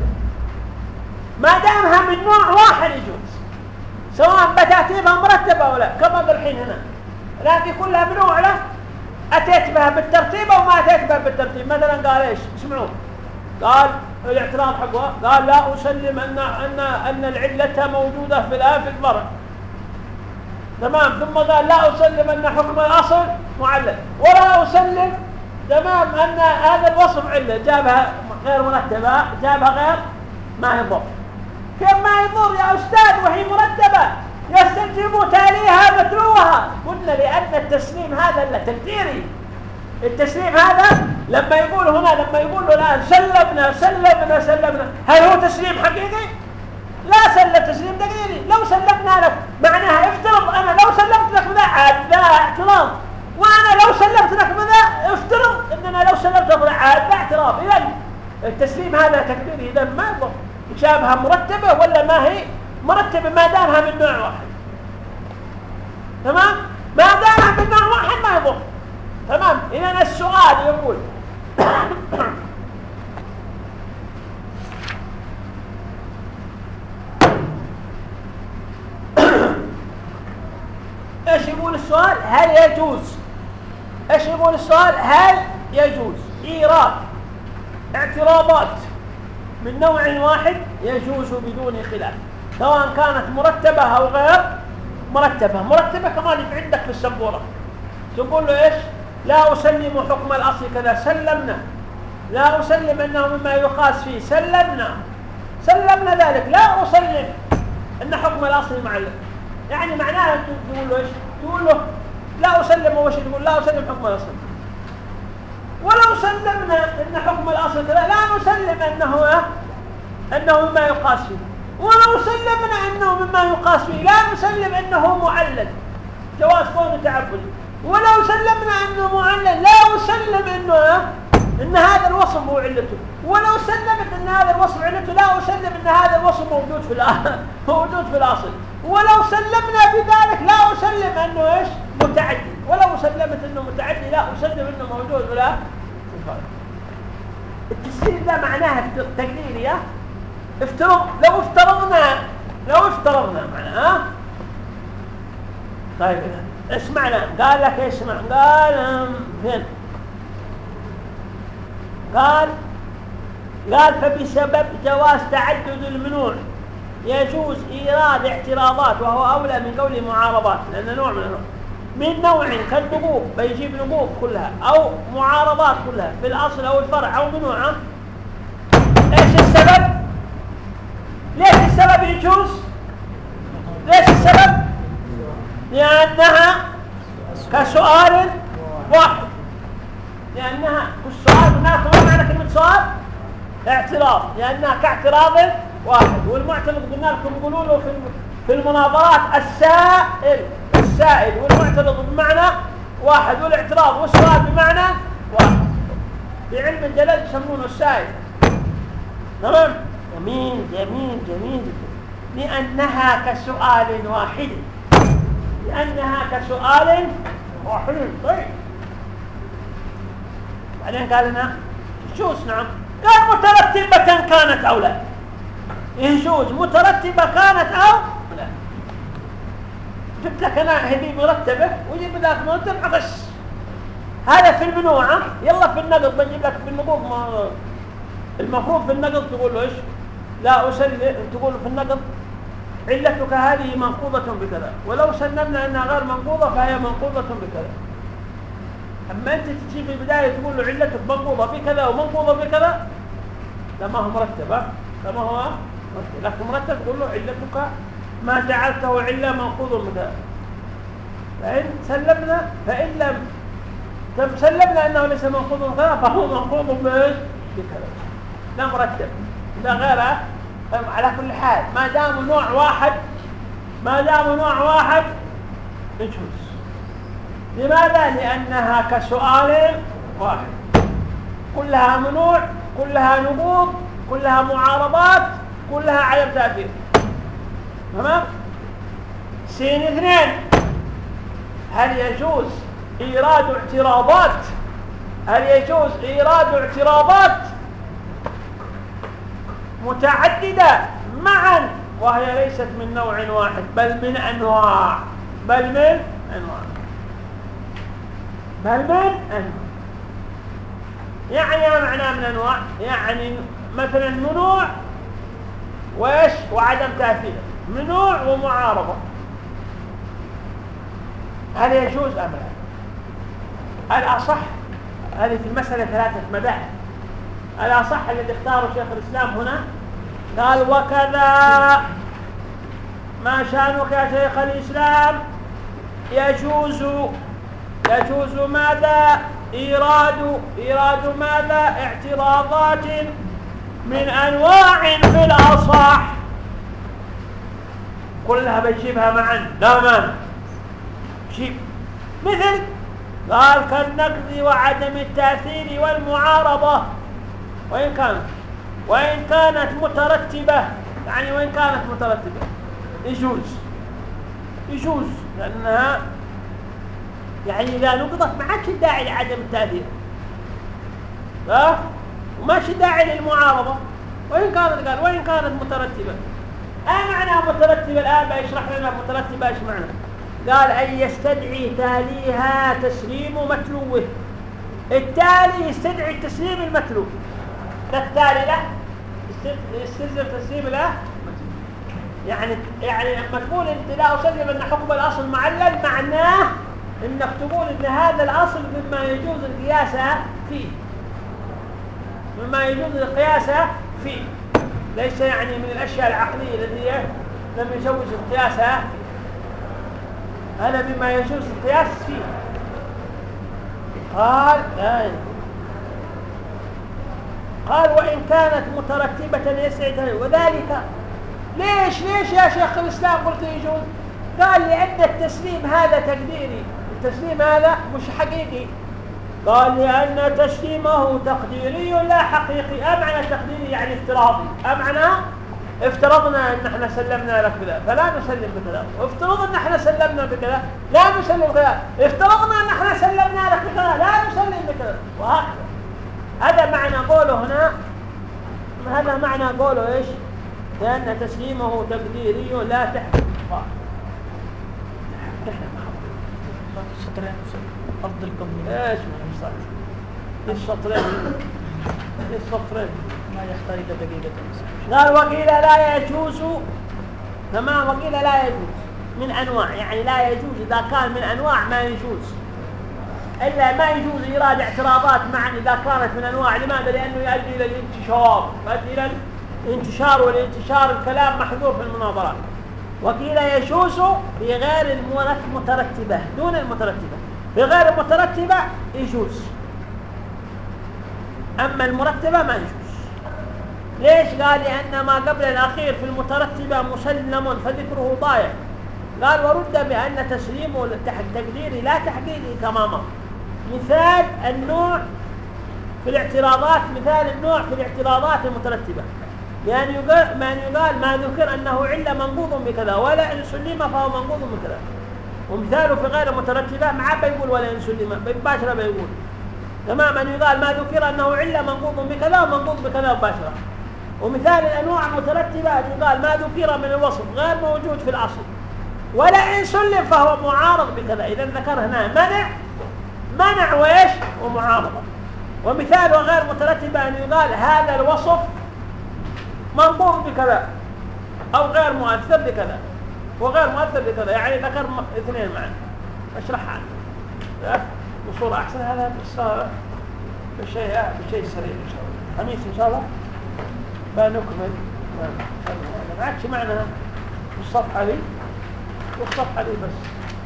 ما دامها من نوع واحد يجوز. سواء بترتيبها مرتبة أو لا كما الحين هنا. لكن كلها بنوع له أتيت بها بالترتيب أو ما أتيت بها بالترتيب. مثلا قال إيش؟ اسمعوا. قال الاعتراض حقها قال لا أسلم أن أن أن العلة موجودة في الآن في الفرع. تمام؟ ثم قال لا أسلم أن حكم الأصل معلل ولا أسلم تمام أن هذا الوصف علة جابها غير مرتبة جابها غير ما يضر كيف ما يضر يا أستاذ؟ وهي مرتبة. يستلزم تاليها متلوها قلنا لأن التسليم هذا لا تقديري التسليم هذا لما يقول هنا لما يقول له الآن سلمنا سلمنا سلمنا. هل هو تسليم حقيقي؟ لا سلم تسليم تقديري لو سلمنا لك معناها افترض أنا لو سلمت لك لا اعتراض. وأنا لو سلمت لك بذا افترض أننا لو سلمت لك عاد لا اعتراض إذا التسليم هذا تقديري إذا ما يضر. شابها مرتبة ولا ما هي؟ مرتبة ما دامها من نوع واحد. تمام؟ ما دامها من نوع واحد ما يضر. تمام؟ إذا السؤال يقول إيش يقول السؤال؟ هل يجوز إيش يقول السؤال؟ هل يجوز إيراد اعتراضات من نوع واحد؟ يجوز بدون خلاف. سواء كانت مرتبة أو غير مرتبة. مرتبة كمان عندك في السبورة. تقول له إيش؟ لا أسلم حكم الأصل كذا. سلمنا. لا أسلم أنه مما يقاس فيه. سلمنا. سلمنا ذلك. لا أسلم أن حكم الأصل معلم يعني معناها تقول له إيش؟ تقول له لا أسلم وش تقول لا أسلم حكم الأصل. ولو سلمنا أن حكم الأصل كذا لا نسلم أنه أنه مما يقاس فيه. ولو سلمنا أنه مما يقاس فيه. لا نسلم أنه معلل. جواز كونه تعبدي ولو سلمنا إنه معلل. لا أسلم إنه إن هذا الوصف هو علته. ولو سلمت إن هذا الوصف علته. لا أسلم إن هذا الوصف موجود في موجود في الأصل. ولو سلمنا بذلك لا أسلم أنه إيش؟ متعدي. ولو سلمت أنه متعدي لا أسلم أنه موجود ولا التسليم ده معناها تقديري افترض لو افترضنا لو افترضنا معناها طيب اسمعنا. قال لك اسمع. قال فين؟ قال قال فبسبب جواز تعدد المنوع. يجوز إيراد اعتراضات وهو أولى من قول معارضات لأنه نوع من النوع من نوع كالنقوب بيجيب نقوب كلها أو معارضات كلها في الأصل أو الفرع أو من نوعه إيش السبب؟ ليش السبب يجوز؟ ليش السبب؟ لأنها كسؤال واحد لأنها كالسؤال بالناس ما معنى كلمة سؤال؟ اعتراض لأنها كاعتراض واحد. والمعترض قلنا لكم يقولوا له في المناظرات السائل السائل. والمعترض بمعنى واحد. والاعتراض والسؤال بمعنى واحد. في علم الجلال يسمونه السائل. تمام جميل جميل جميل. لأنها كسؤال واحد. لأنها كسؤال واحد. طيب. بعدين قال لنا شوز نعم قال مترتبة كانت أو لا. يجوز مترتبة كانت أو؟ لا. جبت لك أنا هذه مرتبة ويجيب لك مرتب عغش هذا في المنوعة. يلا في النقض بجيب لك في النقوض ما المفروض في النقض تقول له إيش؟ لا أسلم. تقول في النقض علتك هذه منقوضة بكذا. ولو سلمنا أنها غير منقوضة فهي منقوضة بكذا. أما أنت تجي في البداية تقول له علتك منقوضة بكذا ومنقوضة بكذا لا ما هو مرتب لا هو لكن مرتب تقول له علتك ما جعلته علة منقوض بكذا فإن سلمنا فإن لم سلمنا أنه ليس منقوض بكذا فهو منقوض بكذا لا مرتب لا غيره على كل حال ما دام نوع واحد ما دام نوع واحد يجوز. لماذا؟ لأنها كسؤال واحد. كلها منوع كلها نقوض كلها معارضات كلها عدم تأثير تمام؟ سين اثنين. هل يجوز إيراد اعتراضات؟ هل يجوز إيراد اعتراضات؟ متعددة معا وهي ليست من نوع واحد بل من أنواع. بل من أنواع. بل من أنواع. يعني ما معناه من أنواع؟ يعني مثلا منوع وإيش؟ وعدم تأثير. منوع ومعارضة. هل يجوز أم لا؟ الأصح هذه في المسألة ثلاثة مذاهب الأصح الذي اختاره شيخ الإسلام هنا؟ قال وكذا. ما شأنك يا شيخ الإسلام؟ يجوز. يجوز ماذا؟ إيراد. إيراد ماذا؟ اعتراضات. من أنواع في الأصح. كلها بيجيبها معا لا ما جيب. مثل قال كالنقد وعدم التأثير والمعارضة. وإن كانت وإن كانت مترتبة يعني وإن كانت مترتبة. يجوز. يجوز لأنها يعني إذا نقضت ما عادش داعي لعدم التأثير. ها؟ وماشي داعي للمعارضة. وإن كانت قال وإن كانت مترتبة. أي معنى مترتبة الآن بيشرح لنا مترتبة إيش معنى؟ قال أن يستدعي تاليها تسليم متلوه. التالي يستدعي تسليم المتلو التالي له يستلزم تسليم له يعني يعني لما تقول أنت لا أسلم أن حكم الأصل معلل معناه إنك تقول إن هذا الأصل مما يجوز القياس فيه. مما يجوز القياس فيه. ليس يعني من الأشياء العقلية التي لم يجوز القياس. هذا مما يجوز القياس فيه. قال لا قال وإن كانت مترتبة يسعد وذلك ليش ليش يا شيخ الإسلام قلت يجوز؟ قال لأن التسليم هذا تقديري. التسليم هذا مش حقيقي. قال لأن تسليمه تقديري لا حقيقي. أمعنى تقديري يعني افتراضي. أمعنى افترضنا أن إحنا سلمنا لك بذا. فلا نسلم بكذا. وافترض أن إحنا سلمنا بكذا. لا نسلم بكذا. افترضنا أن إحنا سلمنا لك بكذا. لا نسلم بكذا. وهكذا هذا معنى قول قوله هنا. هذا معنى قوله إيش؟ لأن تسليمه تقديري لا تحت إيش ما يصح إيش سطرين إيش سطرين ما إلى دقيقة قال وقيل لا يجوز. تمام وقيل لا يجوز. من أنواع يعني لا يجوز. إذا كان من أنواع ما يجوز. إلا ما يجوز إيراد اعتراضات معا إذا كانت من أنواع. لماذا؟ لأنه يؤدي إلى الانتشار. يؤدي إلى الانتشار والانتشار الكلام محذوف في المناظرات. وقيل يجوز في غير المترتبة دون المترتبة. في غير المترتبه يجوز. أما المرتبة ما يجوز. ليش؟ قال لأن ما قبل الأخير في المترتبة مسلم فذكره ضايع. قال ورد بأن تسليمه التقديري لا تحقيقي تماما مثال النوع في الاعتراضات مثال النوع في الاعتراضات المترتبة. لأن يقال ما يقال ما ذكر أنه علة منقوض بكذا ولا إن سلم فهو منقوض بكذا. ومثاله في غير مترتبة ما بيقول ولا إن سلم مباشرة بيقول. تماما يقال ما ذكر أنه علة منقوض بكذا ومنقوض بكذا مباشرة. ومثال الأنواع المترتبة يقال ما ذكر من الوصف غير موجود في الأصل. ولا إن سلم فهو معارض بكذا. إذا ذكر هنا منع منع وإيش؟ ومعارضة. ومثال غير مترتبة أن يقال هذا الوصف منظور بكذا أو غير مؤثر بكذا. وغير مؤثر بكذا يعني ذكر اثنين معا. اشرحها بصورة أحسن. هذا بشيء بشيء سريع إن شاء الله. خميس إن شاء الله. بنكمل ما عادش معنى الصفحة دي والصفحة دي بس.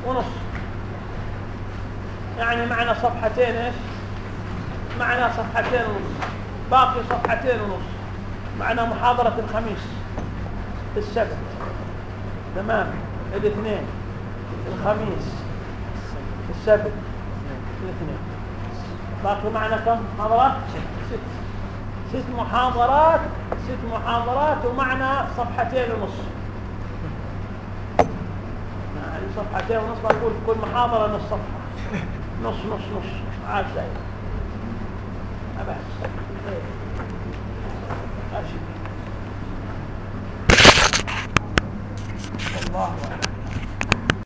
ونص. يعني معنى صفحتين إيش؟ معنى صفحتين ونص. باقي صفحتين ونص. معنى محاضرة الخميس. السبت. تمام. الاثنين. الخميس. السبت. الاثنين. باقي معنا كم محاضرات ست. ست محاضرات. ست محاضرات ومعنا صفحتين ونص. يعني صفحتين ونص بقول كل محاضرة نص صفحة. نص نص نص. عاد الله.